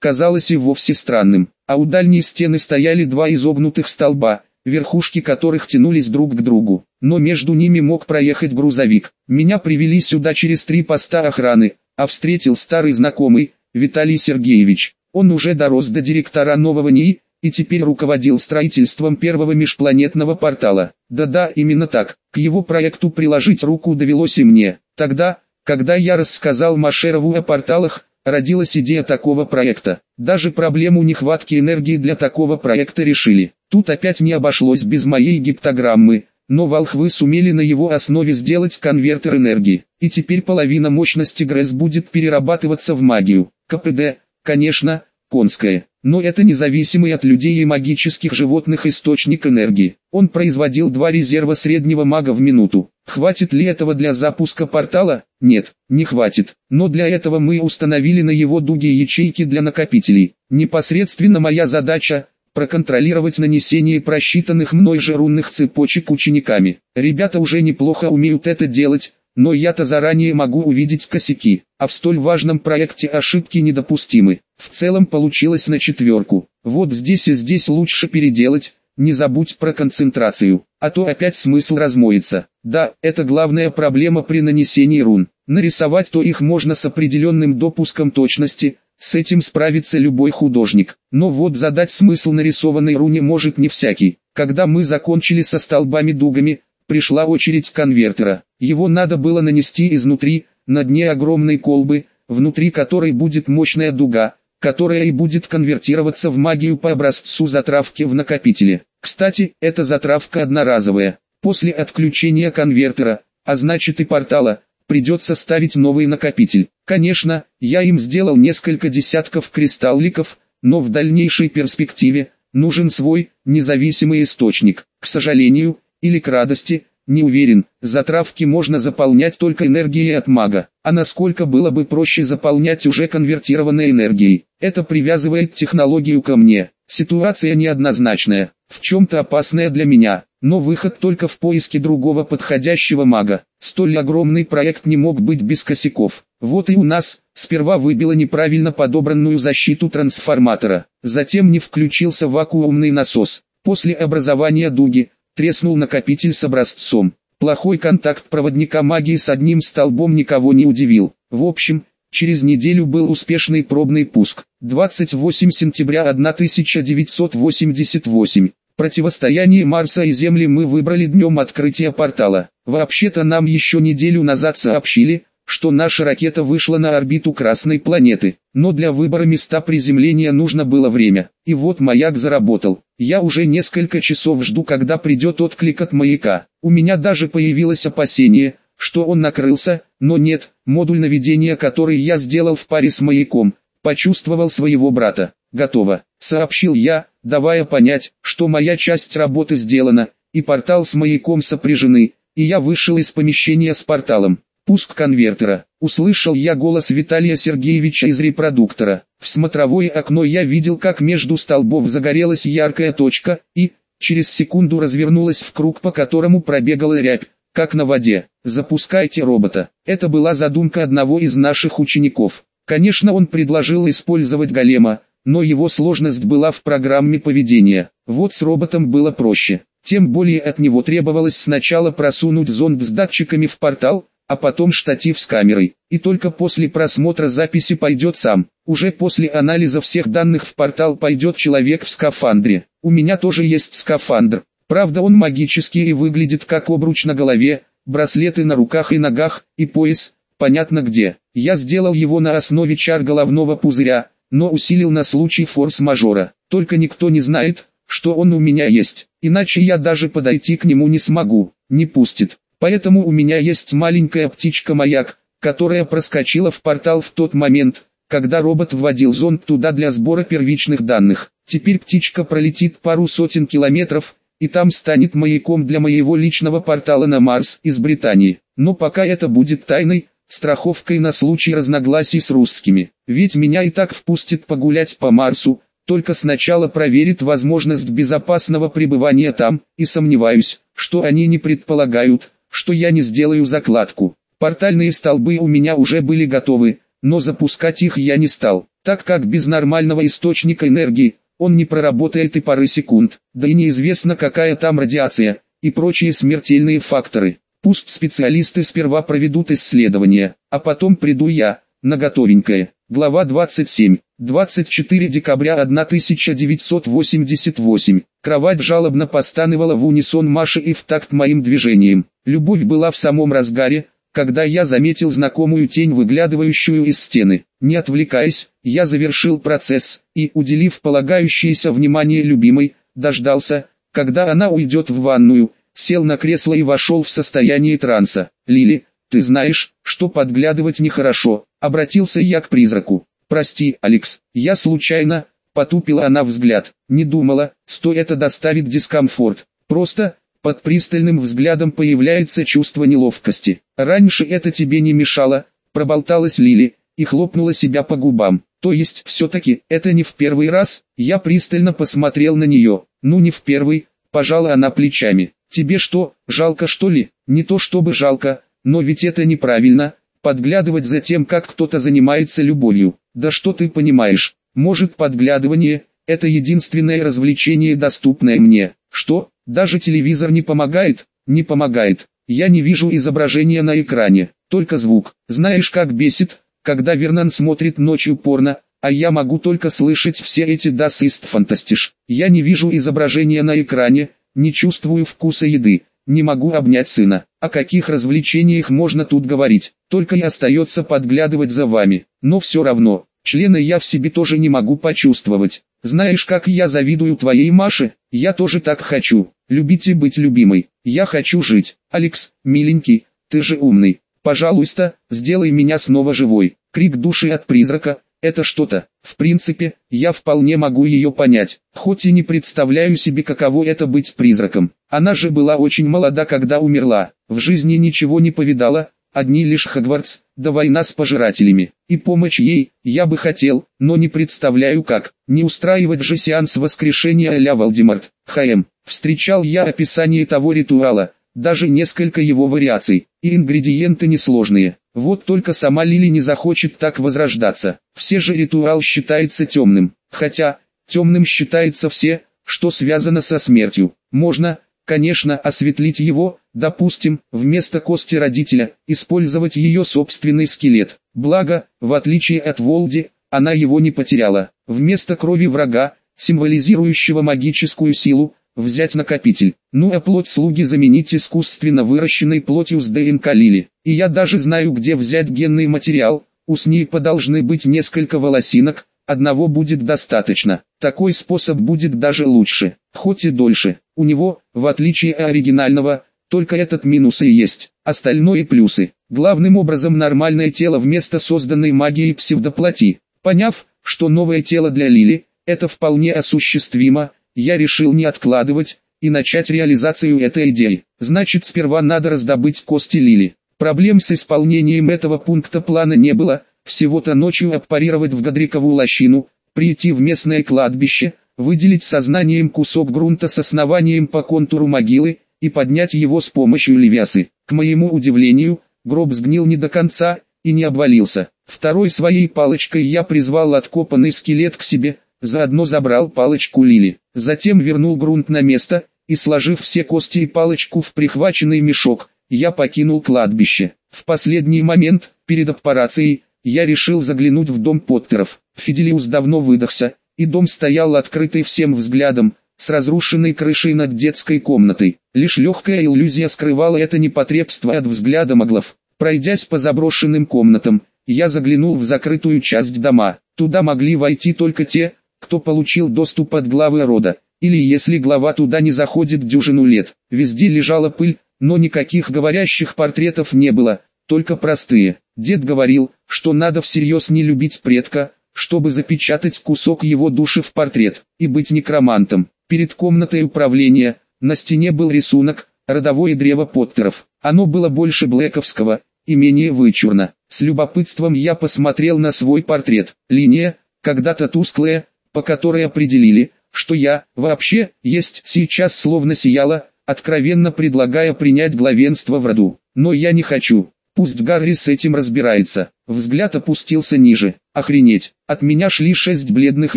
казалось и вовсе странным. А у дальней стены стояли два изогнутых столба, верхушки которых тянулись друг к другу. Но между ними мог проехать грузовик. Меня привели сюда через три поста охраны, а встретил старый знакомый, Виталий Сергеевич. Он уже дорос до директора нового НИИ, и теперь руководил строительством первого межпланетного портала. Да-да, именно так. К его проекту приложить руку довелось и мне. Тогда, когда я рассказал Машерову о порталах, родилась идея такого проекта. Даже проблему нехватки энергии для такого проекта решили. Тут опять не обошлось без моей гиптограммы, но волхвы сумели на его основе сделать конвертер энергии. И теперь половина мощности ГРЭС будет перерабатываться в магию. КПД, конечно, конское, но это независимый от людей и магических животных источник энергии. Он производил два резерва среднего мага в минуту. Хватит ли этого для запуска портала? Нет, не хватит. Но для этого мы установили на его дуге ячейки для накопителей. Непосредственно моя задача – проконтролировать нанесение просчитанных мной же рунных цепочек учениками. Ребята уже неплохо умеют это делать, но я-то заранее могу увидеть косяки, а в столь важном проекте ошибки недопустимы. В целом получилось на четверку. Вот здесь и здесь лучше переделать, не забудь про концентрацию, а то опять смысл размоется. Да, это главная проблема при нанесении рун. Нарисовать то их можно с определенным допуском точности, с этим справится любой художник. Но вот задать смысл нарисованной руне может не всякий. Когда мы закончили со столбами-дугами, пришла очередь конвертера. Его надо было нанести изнутри, на дне огромной колбы, внутри которой будет мощная дуга, которая и будет конвертироваться в магию по образцу затравки в накопителе. Кстати, эта затравка одноразовая. После отключения конвертера, а значит и портала, придется ставить новый накопитель. Конечно, я им сделал несколько десятков кристалликов, но в дальнейшей перспективе, нужен свой, независимый источник. К сожалению, или к радости, не уверен, затравки можно заполнять только энергией от мага, а насколько было бы проще заполнять уже конвертированной энергией. Это привязывает технологию ко мне. Ситуация неоднозначная, в чем-то опасная для меня, но выход только в поиске другого подходящего мага. Столь огромный проект не мог быть без косяков. Вот и у нас, сперва выбило неправильно подобранную защиту трансформатора, затем не включился вакуумный насос. После образования дуги, треснул накопитель с образцом. Плохой контакт проводника магии с одним столбом никого не удивил. В общем, через неделю был успешный пробный пуск. 28 сентября 1988. Противостояние Марса и Земли мы выбрали днем открытия портала. Вообще-то нам еще неделю назад сообщили, что наша ракета вышла на орбиту Красной планеты, но для выбора места приземления нужно было время. И вот маяк заработал. Я уже несколько часов жду, когда придет отклик от маяка. У меня даже появилось опасение, что он накрылся, но нет, модуль наведения, который я сделал в паре с маяком, почувствовал своего брата. Готово, сообщил я, давая понять, что моя часть работы сделана, и портал с маяком сопряжены, и я вышел из помещения с порталом. Пуск конвертера. Услышал я голос Виталия Сергеевича из репродуктора. В смотровое окно я видел, как между столбов загорелась яркая точка, и, через секунду развернулась в круг, по которому пробегала рябь, как на воде. «Запускайте робота». Это была задумка одного из наших учеников. Конечно, он предложил использовать голема, но его сложность была в программе поведения. Вот с роботом было проще. Тем более от него требовалось сначала просунуть зонд с датчиками в портал, а потом штатив с камерой, и только после просмотра записи пойдет сам. Уже после анализа всех данных в портал пойдет человек в скафандре. У меня тоже есть скафандр. Правда он магический и выглядит как обруч на голове, браслеты на руках и ногах, и пояс, понятно где. Я сделал его на основе чар головного пузыря, но усилил на случай форс-мажора. Только никто не знает, что он у меня есть, иначе я даже подойти к нему не смогу, не пустит. Поэтому у меня есть маленькая птичка-маяк, которая проскочила в портал в тот момент, когда робот вводил зонд туда для сбора первичных данных. Теперь птичка пролетит пару сотен километров, и там станет маяком для моего личного портала на Марс из Британии. Но пока это будет тайной, страховкой на случай разногласий с русскими. Ведь меня и так впустят погулять по Марсу, только сначала проверит возможность безопасного пребывания там, и сомневаюсь, что они не предполагают, что я не сделаю закладку. Портальные столбы у меня уже были готовы, но запускать их я не стал, так как без нормального источника энергии, он не проработает и пары секунд, да и неизвестно какая там радиация, и прочие смертельные факторы. Пусть специалисты сперва проведут исследования, а потом приду я, на готовенькое. Глава 27. 24 декабря 1988. Кровать жалобно постанывала в унисон Маши и в такт моим движениям. Любовь была в самом разгаре, когда я заметил знакомую тень, выглядывающую из стены. Не отвлекаясь, я завершил процесс и, уделив полагающееся внимание любимой, дождался, когда она уйдет в ванную, сел на кресло и вошел в состояние транса. «Лили, ты знаешь, что подглядывать нехорошо», — обратился я к призраку. «Прости, Алекс, я случайно...» Потупила она взгляд, не думала, что это доставит дискомфорт. Просто, под пристальным взглядом появляется чувство неловкости. Раньше это тебе не мешало, проболталась Лили, и хлопнула себя по губам. То есть, все-таки, это не в первый раз, я пристально посмотрел на нее. Ну не в первый, пожала она плечами. Тебе что, жалко что ли? Не то чтобы жалко, но ведь это неправильно, подглядывать за тем, как кто-то занимается любовью. Да что ты понимаешь, может подглядывание, это единственное развлечение доступное мне. Что, даже телевизор не помогает? Не помогает. Я не вижу изображения на экране, только звук. Знаешь как бесит, когда Вернан смотрит ночью порно, а я могу только слышать все эти «Das ist fantastisch». Я не вижу изображения на экране, не чувствую вкуса еды, не могу обнять сына. О каких развлечениях можно тут говорить, только и остается подглядывать за вами. Но все равно, члена я в себе тоже не могу почувствовать. Знаешь, как я завидую твоей Маше? Я тоже так хочу. Любить и быть любимой. Я хочу жить. Алекс, миленький, ты же умный. Пожалуйста, сделай меня снова живой. Крик души от призрака, это что-то. В принципе, я вполне могу ее понять, хоть и не представляю себе каково это быть призраком. Она же была очень молода когда умерла, в жизни ничего не повидала, одни лишь Хогвартс, да война с пожирателями. И помочь ей, я бы хотел, но не представляю как. Не устраивать же сеанс воскрешения а-ля Волдеморт. ХМ. Встречал я описание того ритуала, даже несколько его вариаций, и ингредиенты несложные. Вот только сама Лили не захочет так возрождаться. Все же ритуал считается темным, хотя, темным считается все, что связано со смертью. Можно, конечно, осветлить его, допустим, вместо кости родителя, использовать ее собственный скелет. Благо, в отличие от Волди, она его не потеряла. Вместо крови врага, символизирующего магическую силу, взять накопитель. Ну а плоть слуги заменить искусственно выращенной плотью с ДНК Лили. И я даже знаю где взять генный материал, у СНИПа должны быть несколько волосинок, одного будет достаточно. Такой способ будет даже лучше, хоть и дольше. У него, в отличие от оригинального, только этот минусы и есть, остальное плюсы. Главным образом нормальное тело вместо созданной магией псевдоплоти. Поняв, что новое тело для Лили, это вполне осуществимо, я решил не откладывать и начать реализацию этой идеи. Значит сперва надо раздобыть кости Лили. Проблем с исполнением этого пункта плана не было, всего-то ночью аппарировать в Гадрикову лощину, прийти в местное кладбище, выделить сознанием кусок грунта с основанием по контуру могилы и поднять его с помощью левясы. К моему удивлению, гроб сгнил не до конца и не обвалился. Второй своей палочкой я призвал откопанный скелет к себе, Заодно забрал палочку Лили, затем вернул грунт на место, и сложив все кости и палочку в прихваченный мешок, я покинул кладбище. В последний момент, перед операцией, я решил заглянуть в дом Поттеров. Фиделиус давно выдохся, и дом стоял открытый всем взглядом, с разрушенной крышей над детской комнатой. Лишь легкая иллюзия скрывала это непотребство от взгляда моглов. Пройдясь по заброшенным комнатам, я заглянул в закрытую часть дома. Туда могли войти только те, кто получил доступ от главы рода, или если глава туда не заходит дюжину лет. Везде лежала пыль, но никаких говорящих портретов не было, только простые. Дед говорил, что надо всерьез не любить предка, чтобы запечатать кусок его души в портрет, и быть некромантом. Перед комнатой управления, на стене был рисунок, родовое древо Поттеров. Оно было больше Блэковского, и менее вычурно. С любопытством я посмотрел на свой портрет. Линия, когда-то тусклая, по которой определили, что я, вообще, есть сейчас словно сияла, откровенно предлагая принять главенство в роду. Но я не хочу. Пусть Гарри с этим разбирается. Взгляд опустился ниже. Охренеть. От меня шли шесть бледных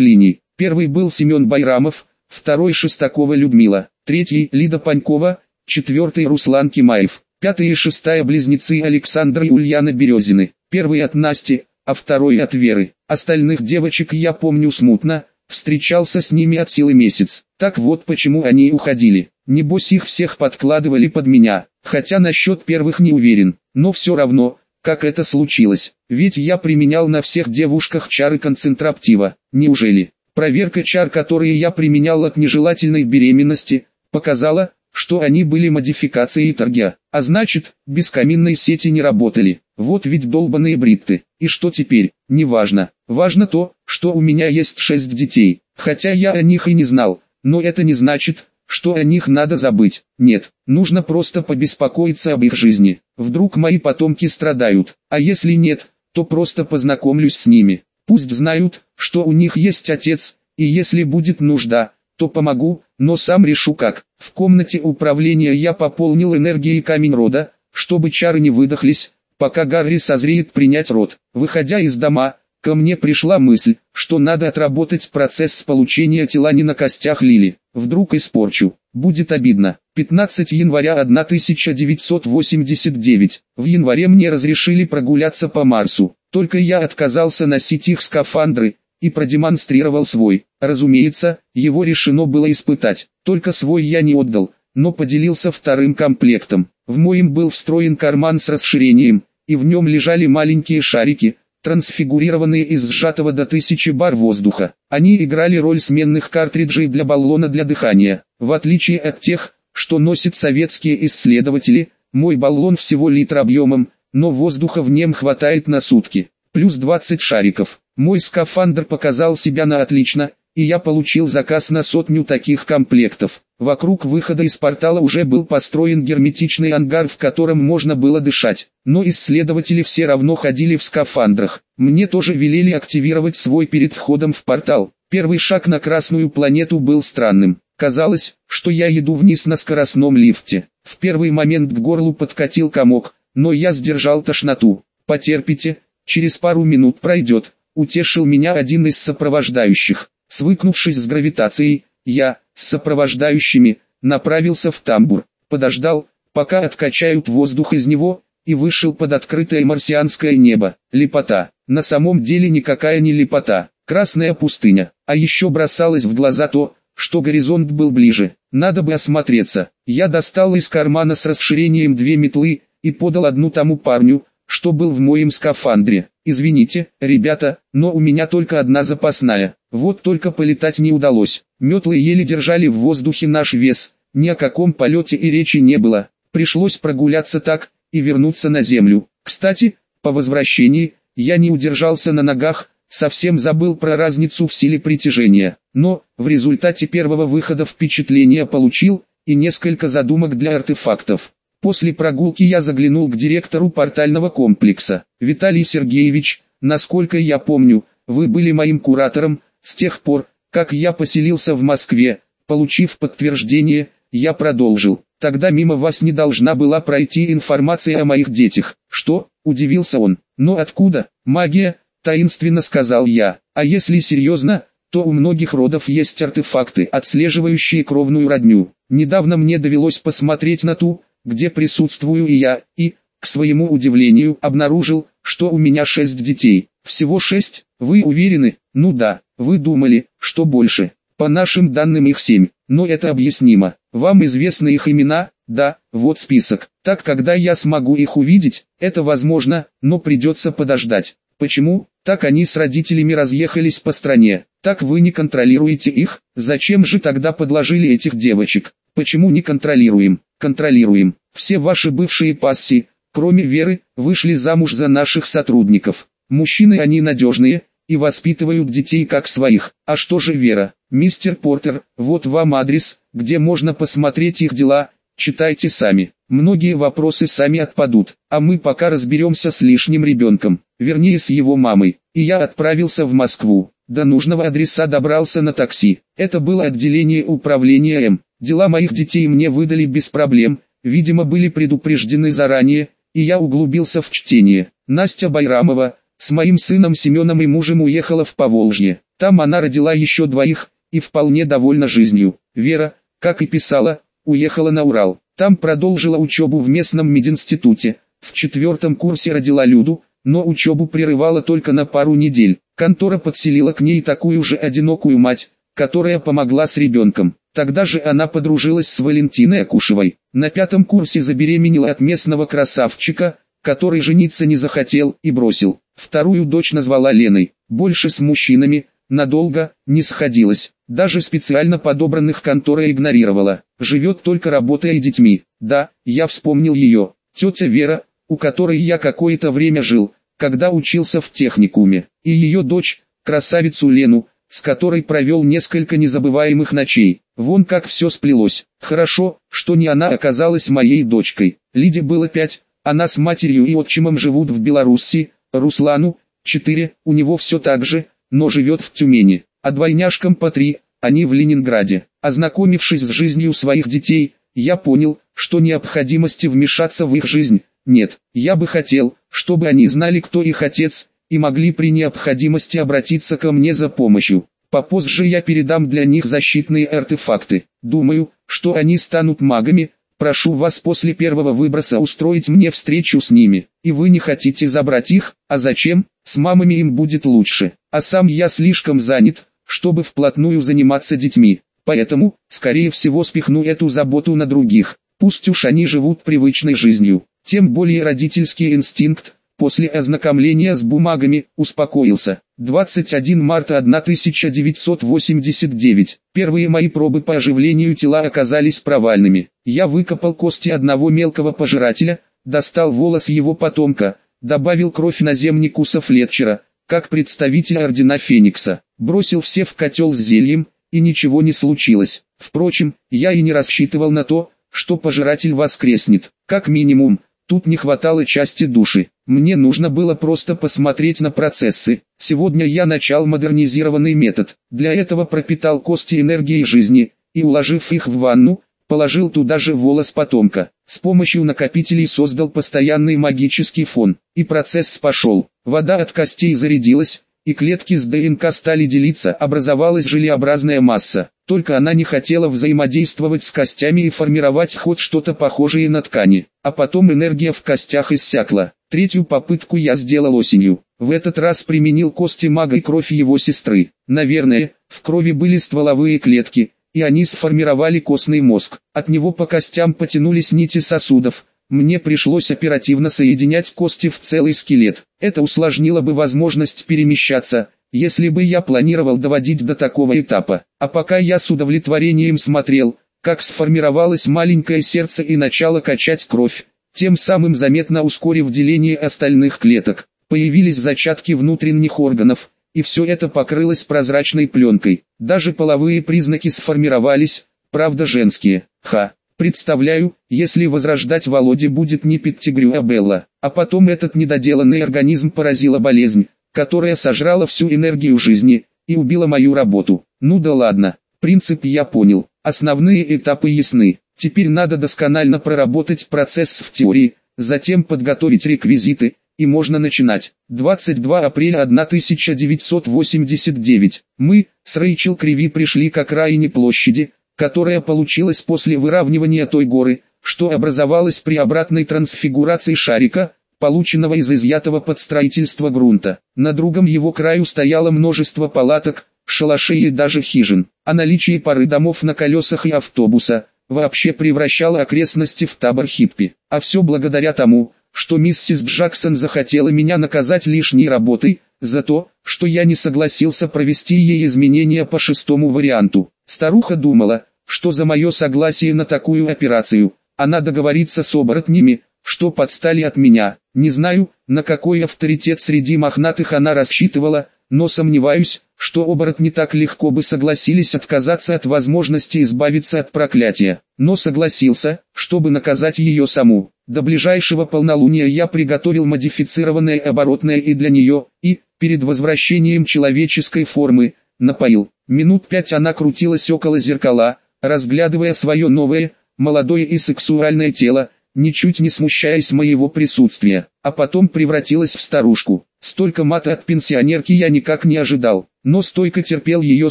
линий. Первый был Семен Байрамов, второй Шестакова Людмила, третий Лида Панькова, четвертый Руслан Кимаев, пятый и шестая близнецы Александр и Ульяна Березины, первый от Насти, а второй от Веры. Остальных девочек я помню смутно, встречался с ними от силы месяц. Так вот почему они уходили. Небось их всех подкладывали под меня, хотя насчет первых не уверен, но все равно, как это случилось, ведь я применял на всех девушках чары концентраптива, неужели? Проверка чар, которые я применял от нежелательной беременности, показала, что они были модификацией торгя, а значит, без каминной сети не работали. Вот ведь долбаные бритты. И что теперь? Неважно. Важно то, что у меня есть шесть детей. Хотя я о них и не знал, но это не значит, что о них надо забыть. Нет, нужно просто побеспокоиться об их жизни. Вдруг мои потомки страдают, а если нет, то просто познакомлюсь с ними. Пусть знают, что у них есть отец, и если будет нужда, то помогу, но сам решу как. В комнате управления я пополнил энергией камень рода, чтобы чары не выдохлись, пока Гарри созреет принять род. Выходя из дома, ко мне пришла мысль, что надо отработать процесс получения тела не на костях Лили. Вдруг испорчу. Будет обидно. 15 января 1989. В январе мне разрешили прогуляться по Марсу. Только я отказался носить их скафандры, и продемонстрировал свой. Разумеется, его решено было испытать, только свой я не отдал, но поделился вторым комплектом. В моем был встроен карман с расширением, и в нем лежали маленькие шарики, трансфигурированные из сжатого до тысячи бар воздуха. Они играли роль сменных картриджей для баллона для дыхания. В отличие от тех, что носят советские исследователи, мой баллон всего литр объемом, но воздуха в нем хватает на сутки. Плюс 20 шариков. Мой скафандр показал себя на отлично, и я получил заказ на сотню таких комплектов. Вокруг выхода из портала уже был построен герметичный ангар, в котором можно было дышать. Но исследователи все равно ходили в скафандрах. Мне тоже велели активировать свой перед входом в портал. Первый шаг на Красную планету был странным. Казалось, что я иду вниз на скоростном лифте. В первый момент к горлу подкатил комок, но я сдержал тошноту. Потерпите, через пару минут пройдет утешил меня один из сопровождающих. Свыкнувшись с гравитацией, я, с сопровождающими, направился в тамбур, подождал, пока откачают воздух из него, и вышел под открытое марсианское небо. Лепота. На самом деле никакая не лепота. Красная пустыня. А еще бросалось в глаза то, что горизонт был ближе. Надо бы осмотреться. Я достал из кармана с расширением две метлы, и подал одну тому парню, что был в моем скафандре. Извините, ребята, но у меня только одна запасная. Вот только полетать не удалось. Метлы еле держали в воздухе наш вес. Ни о каком полете и речи не было. Пришлось прогуляться так, и вернуться на землю. Кстати, по возвращении, я не удержался на ногах, совсем забыл про разницу в силе притяжения. Но, в результате первого выхода впечатления получил, и несколько задумок для артефактов. После прогулки я заглянул к директору портального комплекса. Виталий Сергеевич, насколько я помню, вы были моим куратором, с тех пор, как я поселился в Москве. Получив подтверждение, я продолжил. Тогда мимо вас не должна была пройти информация о моих детях. Что? Удивился он. Но откуда? Магия, таинственно сказал я. А если серьезно, то у многих родов есть артефакты, отслеживающие кровную родню. Недавно мне довелось посмотреть на ту, где присутствую и я, и, к своему удивлению, обнаружил, что у меня шесть детей. Всего шесть, вы уверены? Ну да, вы думали, что больше. По нашим данным их семь, но это объяснимо. Вам известны их имена? Да, вот список. Так когда я смогу их увидеть, это возможно, но придется подождать. Почему? Так они с родителями разъехались по стране. Так вы не контролируете их? Зачем же тогда подложили этих девочек? Почему не контролируем? Контролируем. Все ваши бывшие пасси, кроме Веры, вышли замуж за наших сотрудников. Мужчины они надежные, и воспитывают детей как своих. А что же Вера? Мистер Портер, вот вам адрес, где можно посмотреть их дела, читайте сами. Многие вопросы сами отпадут, а мы пока разберемся с лишним ребенком, вернее с его мамой. И я отправился в Москву. До нужного адреса добрался на такси. Это было отделение управления М. Дела моих детей мне выдали без проблем, видимо были предупреждены заранее, и я углубился в чтение. Настя Байрамова, с моим сыном Семеном и мужем уехала в Поволжье. Там она родила еще двоих, и вполне довольна жизнью. Вера, как и писала, уехала на Урал. Там продолжила учебу в местном мединституте. В четвертом курсе родила Люду, но учебу прерывала только на пару недель. Контора подселила к ней такую же одинокую мать, которая помогла с ребенком. Тогда же она подружилась с Валентиной Акушевой. На пятом курсе забеременела от местного красавчика, который жениться не захотел и бросил. Вторую дочь назвала Леной. Больше с мужчинами, надолго, не сходилась. Даже специально подобранных контора игнорировала. Живет только работая и детьми. Да, я вспомнил ее. Тетя Вера, у которой я какое-то время жил, когда учился в техникуме. И ее дочь, красавицу Лену, с которой провел несколько незабываемых ночей. Вон как все сплелось. Хорошо, что не она оказалась моей дочкой. Лиде было пять, она с матерью и отчимом живут в Белоруссии, Руслану, четыре, у него все так же, но живет в Тюмени, а двойняшкам по три, они в Ленинграде. Ознакомившись с жизнью своих детей, я понял, что необходимости вмешаться в их жизнь, нет. Я бы хотел, чтобы они знали кто их отец, и могли при необходимости обратиться ко мне за помощью. Попозже я передам для них защитные артефакты. Думаю, что они станут магами, Прошу вас после первого выброса устроить мне встречу с ними. И вы не хотите забрать их, а зачем? С мамами им будет лучше. А сам я слишком занят, чтобы вплотную заниматься детьми. Поэтому, скорее всего спихну эту заботу на других. Пусть уж они живут привычной жизнью. Тем более родительский инстинкт, после ознакомления с бумагами, успокоился. 21 марта 1989. Первые мои пробы по оживлению тела оказались провальными. Я выкопал кости одного мелкого пожирателя, достал волос его потомка, добавил кровь наземникуса Флетчера, как представитель Ордена Феникса, бросил все в котел с зельем, и ничего не случилось. Впрочем, я и не рассчитывал на то, что пожиратель воскреснет, как минимум, Тут не хватало части души. Мне нужно было просто посмотреть на процессы. Сегодня я начал модернизированный метод. Для этого пропитал кости энергией жизни, и уложив их в ванну, положил туда же волос потомка. С помощью накопителей создал постоянный магический фон, и процесс пошел. Вода от костей зарядилась, и клетки с ДНК стали делиться, образовалась желеобразная масса. Только она не хотела взаимодействовать с костями и формировать хоть что-то похожее на ткани. А потом энергия в костях иссякла. Третью попытку я сделал осенью. В этот раз применил кости мага и кровь его сестры. Наверное, в крови были стволовые клетки, и они сформировали костный мозг. От него по костям потянулись нити сосудов, мне пришлось оперативно соединять кости в целый скелет. Это усложнило бы возможность перемещаться, если бы я планировал доводить до такого этапа. А пока я с удовлетворением смотрел, как сформировалось маленькое сердце и начало качать кровь, тем самым заметно ускорив деление остальных клеток. Появились зачатки внутренних органов, и все это покрылось прозрачной пленкой. Даже половые признаки сформировались, правда женские. Ха. Представляю, если возрождать Володе будет не Петтигрю, а Белла, а потом этот недоделанный организм поразила болезнь, которая сожрала всю энергию жизни, и убила мою работу. Ну да ладно, принцип я понял, основные этапы ясны. Теперь надо досконально проработать процесс в теории, затем подготовить реквизиты, и можно начинать. 22 апреля 1989. Мы, с Рэйчел Криви пришли к окраине площади, которая получилась после выравнивания той горы, что образовалась при обратной трансфигурации шарика, полученного из изъятого под строительство грунта. На другом его краю стояло множество палаток, шалашей и даже хижин, а наличие пары домов на колесах и автобуса вообще превращало окрестности в табор хиппи. А все благодаря тому, что миссис Джексон захотела меня наказать лишней работой, за то, что я не согласился провести ей изменения по шестому варианту. Старуха думала, что за мое согласие на такую операцию, она договорится с оборотнями, что подстали от меня. Не знаю, на какой авторитет среди мохнатых она рассчитывала, но сомневаюсь, что оборотни так легко бы согласились отказаться от возможности избавиться от проклятия. Но согласился, чтобы наказать ее саму. До ближайшего полнолуния я приготовил модифицированное оборотное и для нее, и, перед возвращением человеческой формы, напоил. Минут пять она крутилась около зеркала, разглядывая свое новое, молодое и сексуальное тело, ничуть не смущаясь моего присутствия, а потом превратилась в старушку. Столько мата от пенсионерки я никак не ожидал, но стойко терпел ее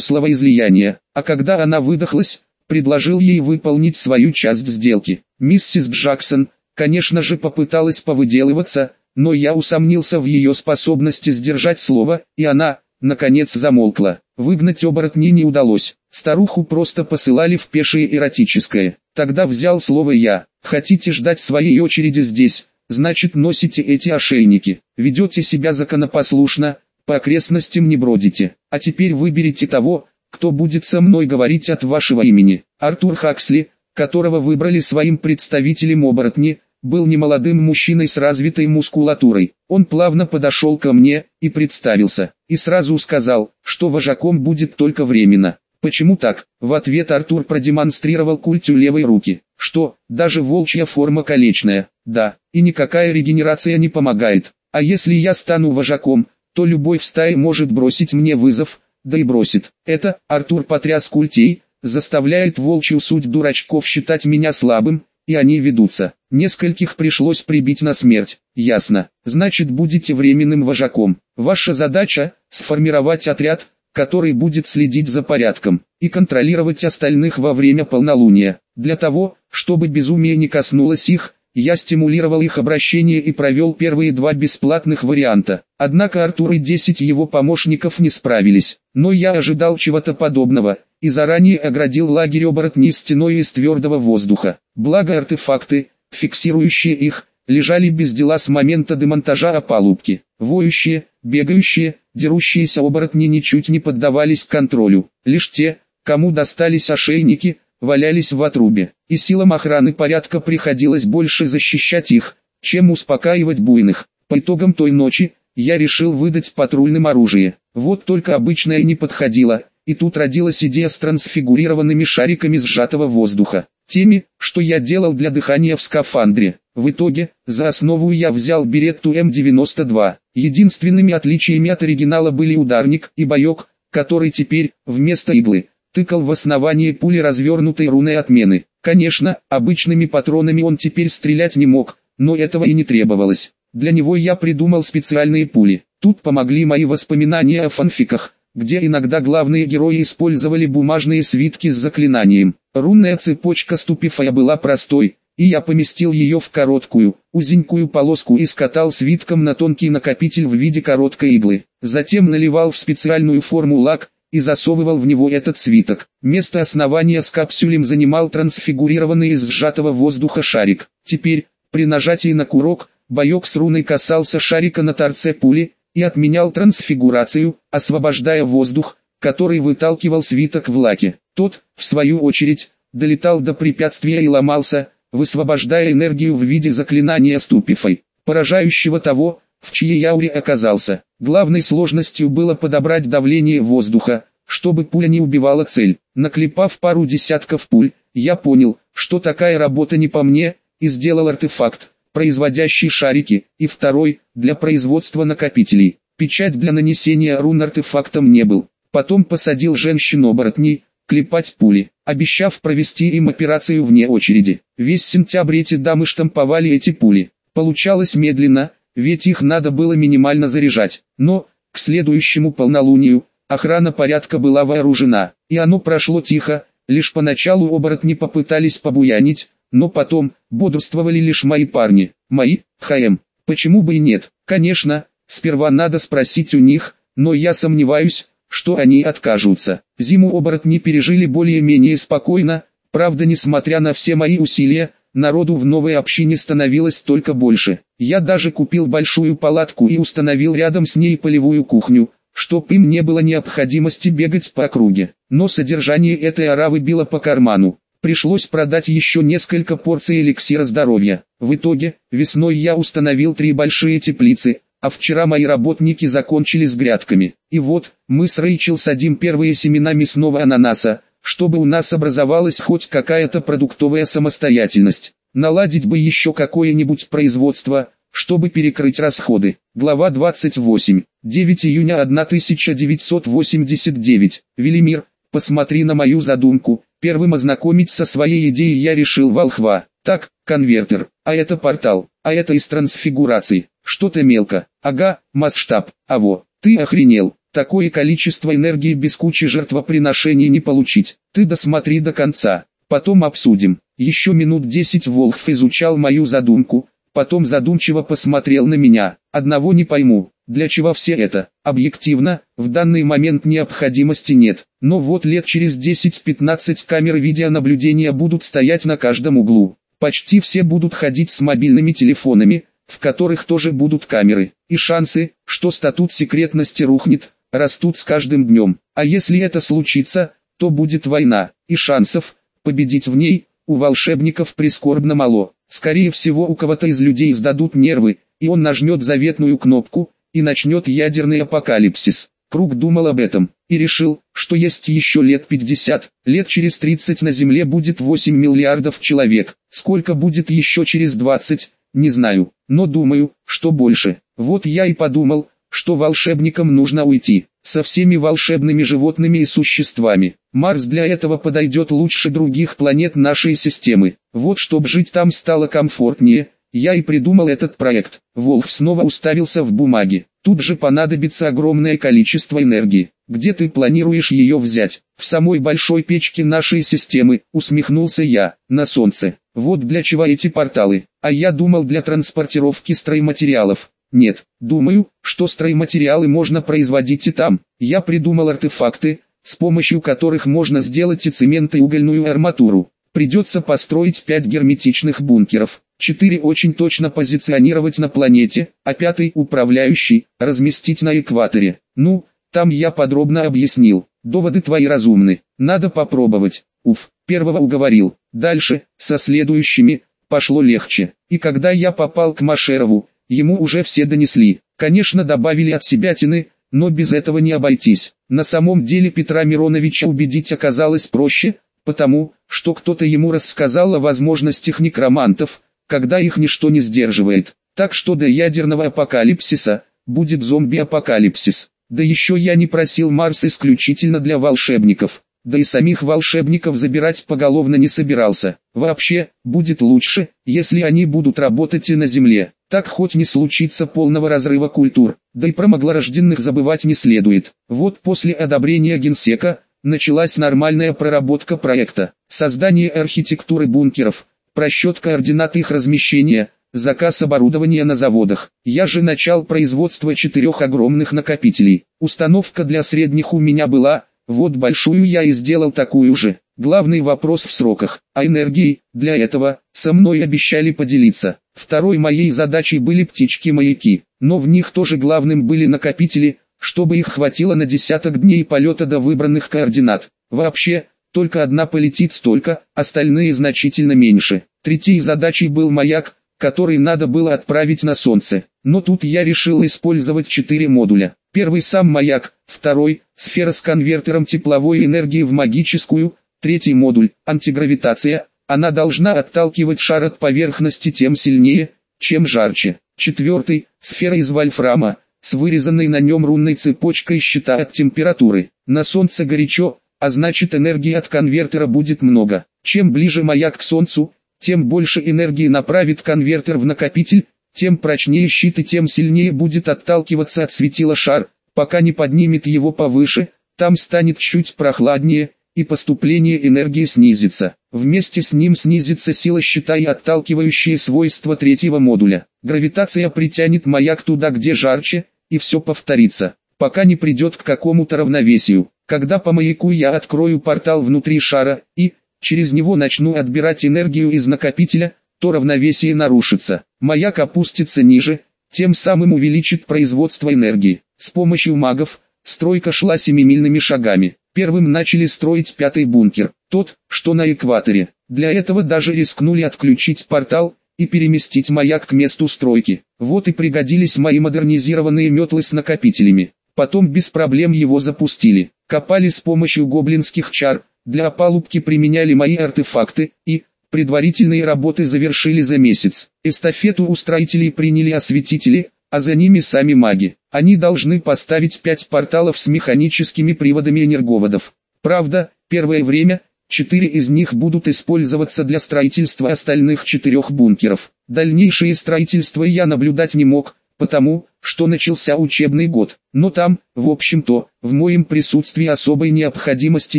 словоизлияние, а когда она выдохлась, предложил ей выполнить свою часть сделки. Миссис Джексон, конечно же попыталась повыделываться, но я усомнился в ее способности сдержать слово, и она, наконец замолкла. Выгнать оборотней не удалось, старуху просто посылали в пешее эротическое. Тогда взял слово я, хотите ждать своей очереди здесь, значит носите эти ошейники, ведете себя законопослушно, по окрестностям не бродите, а теперь выберите того, кто будет со мной говорить от вашего имени. Артур Хаксли, которого выбрали своим представителем оборотни, был немолодым мужчиной с развитой мускулатурой. Он плавно подошел ко мне и представился, и сразу сказал, что вожаком будет только временно. Почему так? В ответ Артур продемонстрировал культю левой руки. Что, даже волчья форма колечная? Да, и никакая регенерация не помогает. А если я стану вожаком, то любой в стае может бросить мне вызов, да и бросит. Это, Артур потряс культей, заставляет волчью суть дурачков считать меня слабым, и они ведутся. Нескольких пришлось прибить на смерть, ясно. Значит будете временным вожаком. Ваша задача – сформировать отряд, который будет следить за порядком, и контролировать остальных во время полнолуния. Для того, чтобы безумие не коснулось их, я стимулировал их обращение и провел первые два бесплатных варианта. Однако Артур и 10 его помощников не справились. Но я ожидал чего-то подобного, и заранее оградил лагерь оборотней стеной из твердого воздуха. Благо артефакты, фиксирующие их, лежали без дела с момента демонтажа опалубки. Воющие, бегающие, дерущиеся оборотни ничуть не поддавались контролю. Лишь те, кому достались ошейники, валялись в отрубе, и силам охраны порядка приходилось больше защищать их, чем успокаивать буйных. По итогам той ночи, я решил выдать патрульным оружие. Вот только обычное не подходило, и тут родилась идея с трансфигурированными шариками сжатого воздуха. Теми, что я делал для дыхания в скафандре. В итоге, за основу я взял беретту М92. Единственными отличиями от оригинала были ударник и боек, который теперь, вместо иглы, тыкал в основание пули развернутой руной отмены. Конечно, обычными патронами он теперь стрелять не мог, но этого и не требовалось. Для него я придумал специальные пули. Тут помогли мои воспоминания о фанфиках, где иногда главные герои использовали бумажные свитки с заклинанием. Рунная цепочка Ступифая была простой, и я поместил ее в короткую, узенькую полоску и скатал свитком на тонкий накопитель в виде короткой иглы. Затем наливал в специальную форму лак, и засовывал в него этот свиток. Место основания с капсулем занимал трансфигурированный из сжатого воздуха шарик. Теперь, при нажатии на курок, боек с руной касался шарика на торце пули, и отменял трансфигурацию, освобождая воздух, который выталкивал свиток в лаке. Тот, в свою очередь, долетал до препятствия и ломался, высвобождая энергию в виде заклинания ступифой, поражающего того, в чьей ауре оказался. Главной сложностью было подобрать давление воздуха, чтобы пуля не убивала цель. Наклепав пару десятков пуль, я понял, что такая работа не по мне, и сделал артефакт, производящий шарики, и второй, для производства накопителей. Печать для нанесения рун артефактом не был. Потом посадил женщин-оборотней, клепать пули, обещав провести им операцию вне очереди. Весь сентябрь эти дамы штамповали эти пули. Получалось медленно, ведь их надо было минимально заряжать. Но, к следующему полнолунию, охрана порядка была вооружена, и оно прошло тихо, лишь поначалу оборотни попытались побуянить, но потом, бодрствовали лишь мои парни, мои, ХМ, почему бы и нет, конечно, сперва надо спросить у них, но я сомневаюсь, что они откажутся. Зиму оборотни пережили более-менее спокойно, правда несмотря на все мои усилия, Народу в новой общине становилось только больше. Я даже купил большую палатку и установил рядом с ней полевую кухню, чтоб им не было необходимости бегать по округе. Но содержание этой аравы било по карману. Пришлось продать еще несколько порций эликсира здоровья. В итоге, весной я установил три большие теплицы, а вчера мои работники закончили с грядками. И вот, мы с Рэйчел садим первые семена мясного ананаса, чтобы у нас образовалась хоть какая-то продуктовая самостоятельность. Наладить бы еще какое-нибудь производство, чтобы перекрыть расходы. Глава 28. 9 июня 1989. Велимир, посмотри на мою задумку. Первым ознакомить со своей идеей я решил волхва. Так, конвертер, а это портал, а это из трансфигурации. Что-то мелко. Ага, масштаб. А во, ты охренел. Такое количество энергии без кучи жертвоприношений не получить. Ты досмотри до конца. Потом обсудим. Еще минут десять Волхв изучал мою задумку, потом задумчиво посмотрел на меня. Одного не пойму, для чего все это? Объективно, в данный момент необходимости нет. Но вот лет через 10-15 камеры видеонаблюдения будут стоять на каждом углу. Почти все будут ходить с мобильными телефонами, в которых тоже будут камеры. И шансы, что статут секретности рухнет, растут с каждым днем. А если это случится, то будет война, и шансов победить в ней у волшебников прискорбно мало. Скорее всего у кого-то из людей сдадут нервы, и он нажмет заветную кнопку, и начнет ядерный апокалипсис. Круг думал об этом, и решил, что есть еще лет 50, лет через 30 на Земле будет 8 миллиардов человек, сколько будет еще через 20, не знаю, но думаю, что больше. Вот я и подумал, что волшебникам нужно уйти, со всеми волшебными животными и существами. Марс для этого подойдет лучше других планет нашей системы. Вот чтобы жить там стало комфортнее, я и придумал этот проект. Волк снова уставился в бумаге. Тут же понадобится огромное количество энергии. Где ты планируешь ее взять? В самой большой печке нашей системы, усмехнулся я, на солнце. Вот для чего эти порталы. А я думал для транспортировки стройматериалов. Нет, думаю, что стройматериалы можно производить и там. Я придумал артефакты, с помощью которых можно сделать и цемент и угольную арматуру. Придется построить пять герметичных бункеров, четыре очень точно позиционировать на планете, а пятый управляющий, разместить на экваторе. Ну, там я подробно объяснил. Доводы твои разумны, надо попробовать. Уф, первого уговорил. Дальше, со следующими, пошло легче. И когда я попал к Машерову, ему уже все донесли. Конечно добавили от себя тины, но без этого не обойтись. На самом деле Петра Мироновича убедить оказалось проще, потому, что кто-то ему рассказал о возможностях некромантов, когда их ничто не сдерживает. Так что до ядерного апокалипсиса, будет зомби-апокалипсис. Да еще я не просил Марс исключительно для волшебников да и самих волшебников забирать поголовно не собирался. Вообще, будет лучше, если они будут работать и на земле. Так хоть не случится полного разрыва культур, да и про моглорожденных забывать не следует. Вот после одобрения генсека, началась нормальная проработка проекта. Создание архитектуры бункеров, просчет координат их размещения, заказ оборудования на заводах. Я же начал производство четырех огромных накопителей. Установка для средних у меня была, вот большую я и сделал такую же. Главный вопрос в сроках, а энергии, для этого, со мной обещали поделиться. Второй моей задачей были птички-маяки, но в них тоже главным были накопители, чтобы их хватило на десяток дней полета до выбранных координат. Вообще, только одна полетит столько, остальные значительно меньше. Третьей задачей был маяк, который надо было отправить на Солнце. Но тут я решил использовать четыре модуля. Первый сам маяк, второй – сфера с конвертером тепловой энергии в магическую, третий модуль – антигравитация, она должна отталкивать шар от поверхности тем сильнее, чем жарче. Четвертый – сфера из вольфрама, с вырезанной на нем рунной цепочкой щита от температуры. На солнце горячо, а значит энергии от конвертера будет много. Чем ближе маяк к солнцу, тем больше энергии направит конвертер в накопитель, тем прочнее щит и тем сильнее будет отталкиваться от светила шар, пока не поднимет его повыше, там станет чуть прохладнее, и поступление энергии снизится. Вместе с ним снизится сила щита и отталкивающие свойства третьего модуля. Гравитация притянет маяк туда, где жарче, и все повторится, пока не придет к какому-то равновесию. Когда по маяку я открою портал внутри шара, и, через него начну отбирать энергию из накопителя, то равновесие нарушится. Маяк опустится ниже, тем самым увеличит производство энергии. С помощью магов, стройка шла семимильными шагами. Первым начали строить пятый бункер, тот, что на экваторе. Для этого даже рискнули отключить портал и переместить маяк к месту стройки. Вот и пригодились мои модернизированные метлы с накопителями. Потом без проблем его запустили. Копали с помощью гоблинских чар, для опалубки применяли мои артефакты, и, Предварительные работы завершили за месяц. Эстафету у строителей приняли осветители, а за ними сами маги. Они должны поставить пять порталов с механическими приводами энерговодов. Правда, первое время, четыре из них будут использоваться для строительства остальных четырех бункеров. Дальнейшее строительство я наблюдать не мог, потому, что начался учебный год. Но там, в общем-то, в моем присутствии особой необходимости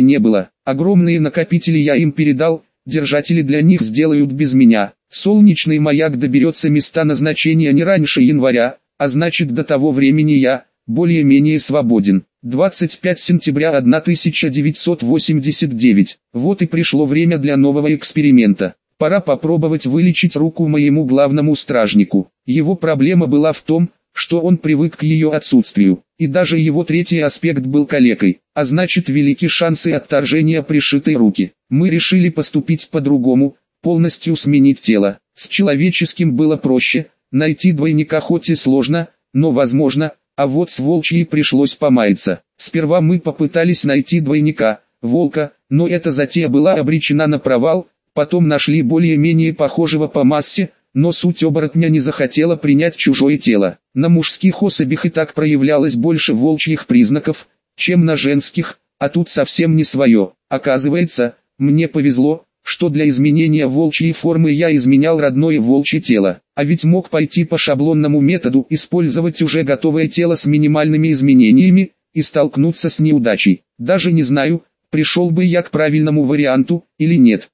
не было. Огромные накопители я им передал, держатели для них сделают без меня. Солнечный маяк доберется места назначения не раньше января, а значит до того времени я, более-менее свободен. 25 сентября 1989. Вот и пришло время для нового эксперимента. Пора попробовать вылечить руку моему главному стражнику. Его проблема была в том, что он привык к ее отсутствию, и даже его третий аспект был калекой, а значит велики шансы отторжения пришитой руки. Мы решили поступить по-другому, полностью сменить тело. С человеческим было проще, найти двойника хоть и сложно, но возможно, а вот с волчьей пришлось помаяться. Сперва мы попытались найти двойника, волка, но эта затея была обречена на провал, потом нашли более-менее похожего по массе, но суть оборотня не захотела принять чужое тело. На мужских особях и так проявлялось больше волчьих признаков, чем на женских, а тут совсем не свое. Оказывается, мне повезло, что для изменения волчьей формы я изменял родное волчье тело, а ведь мог пойти по шаблонному методу использовать уже готовое тело с минимальными изменениями, и столкнуться с неудачей. Даже не знаю, пришел бы я к правильному варианту, или нет.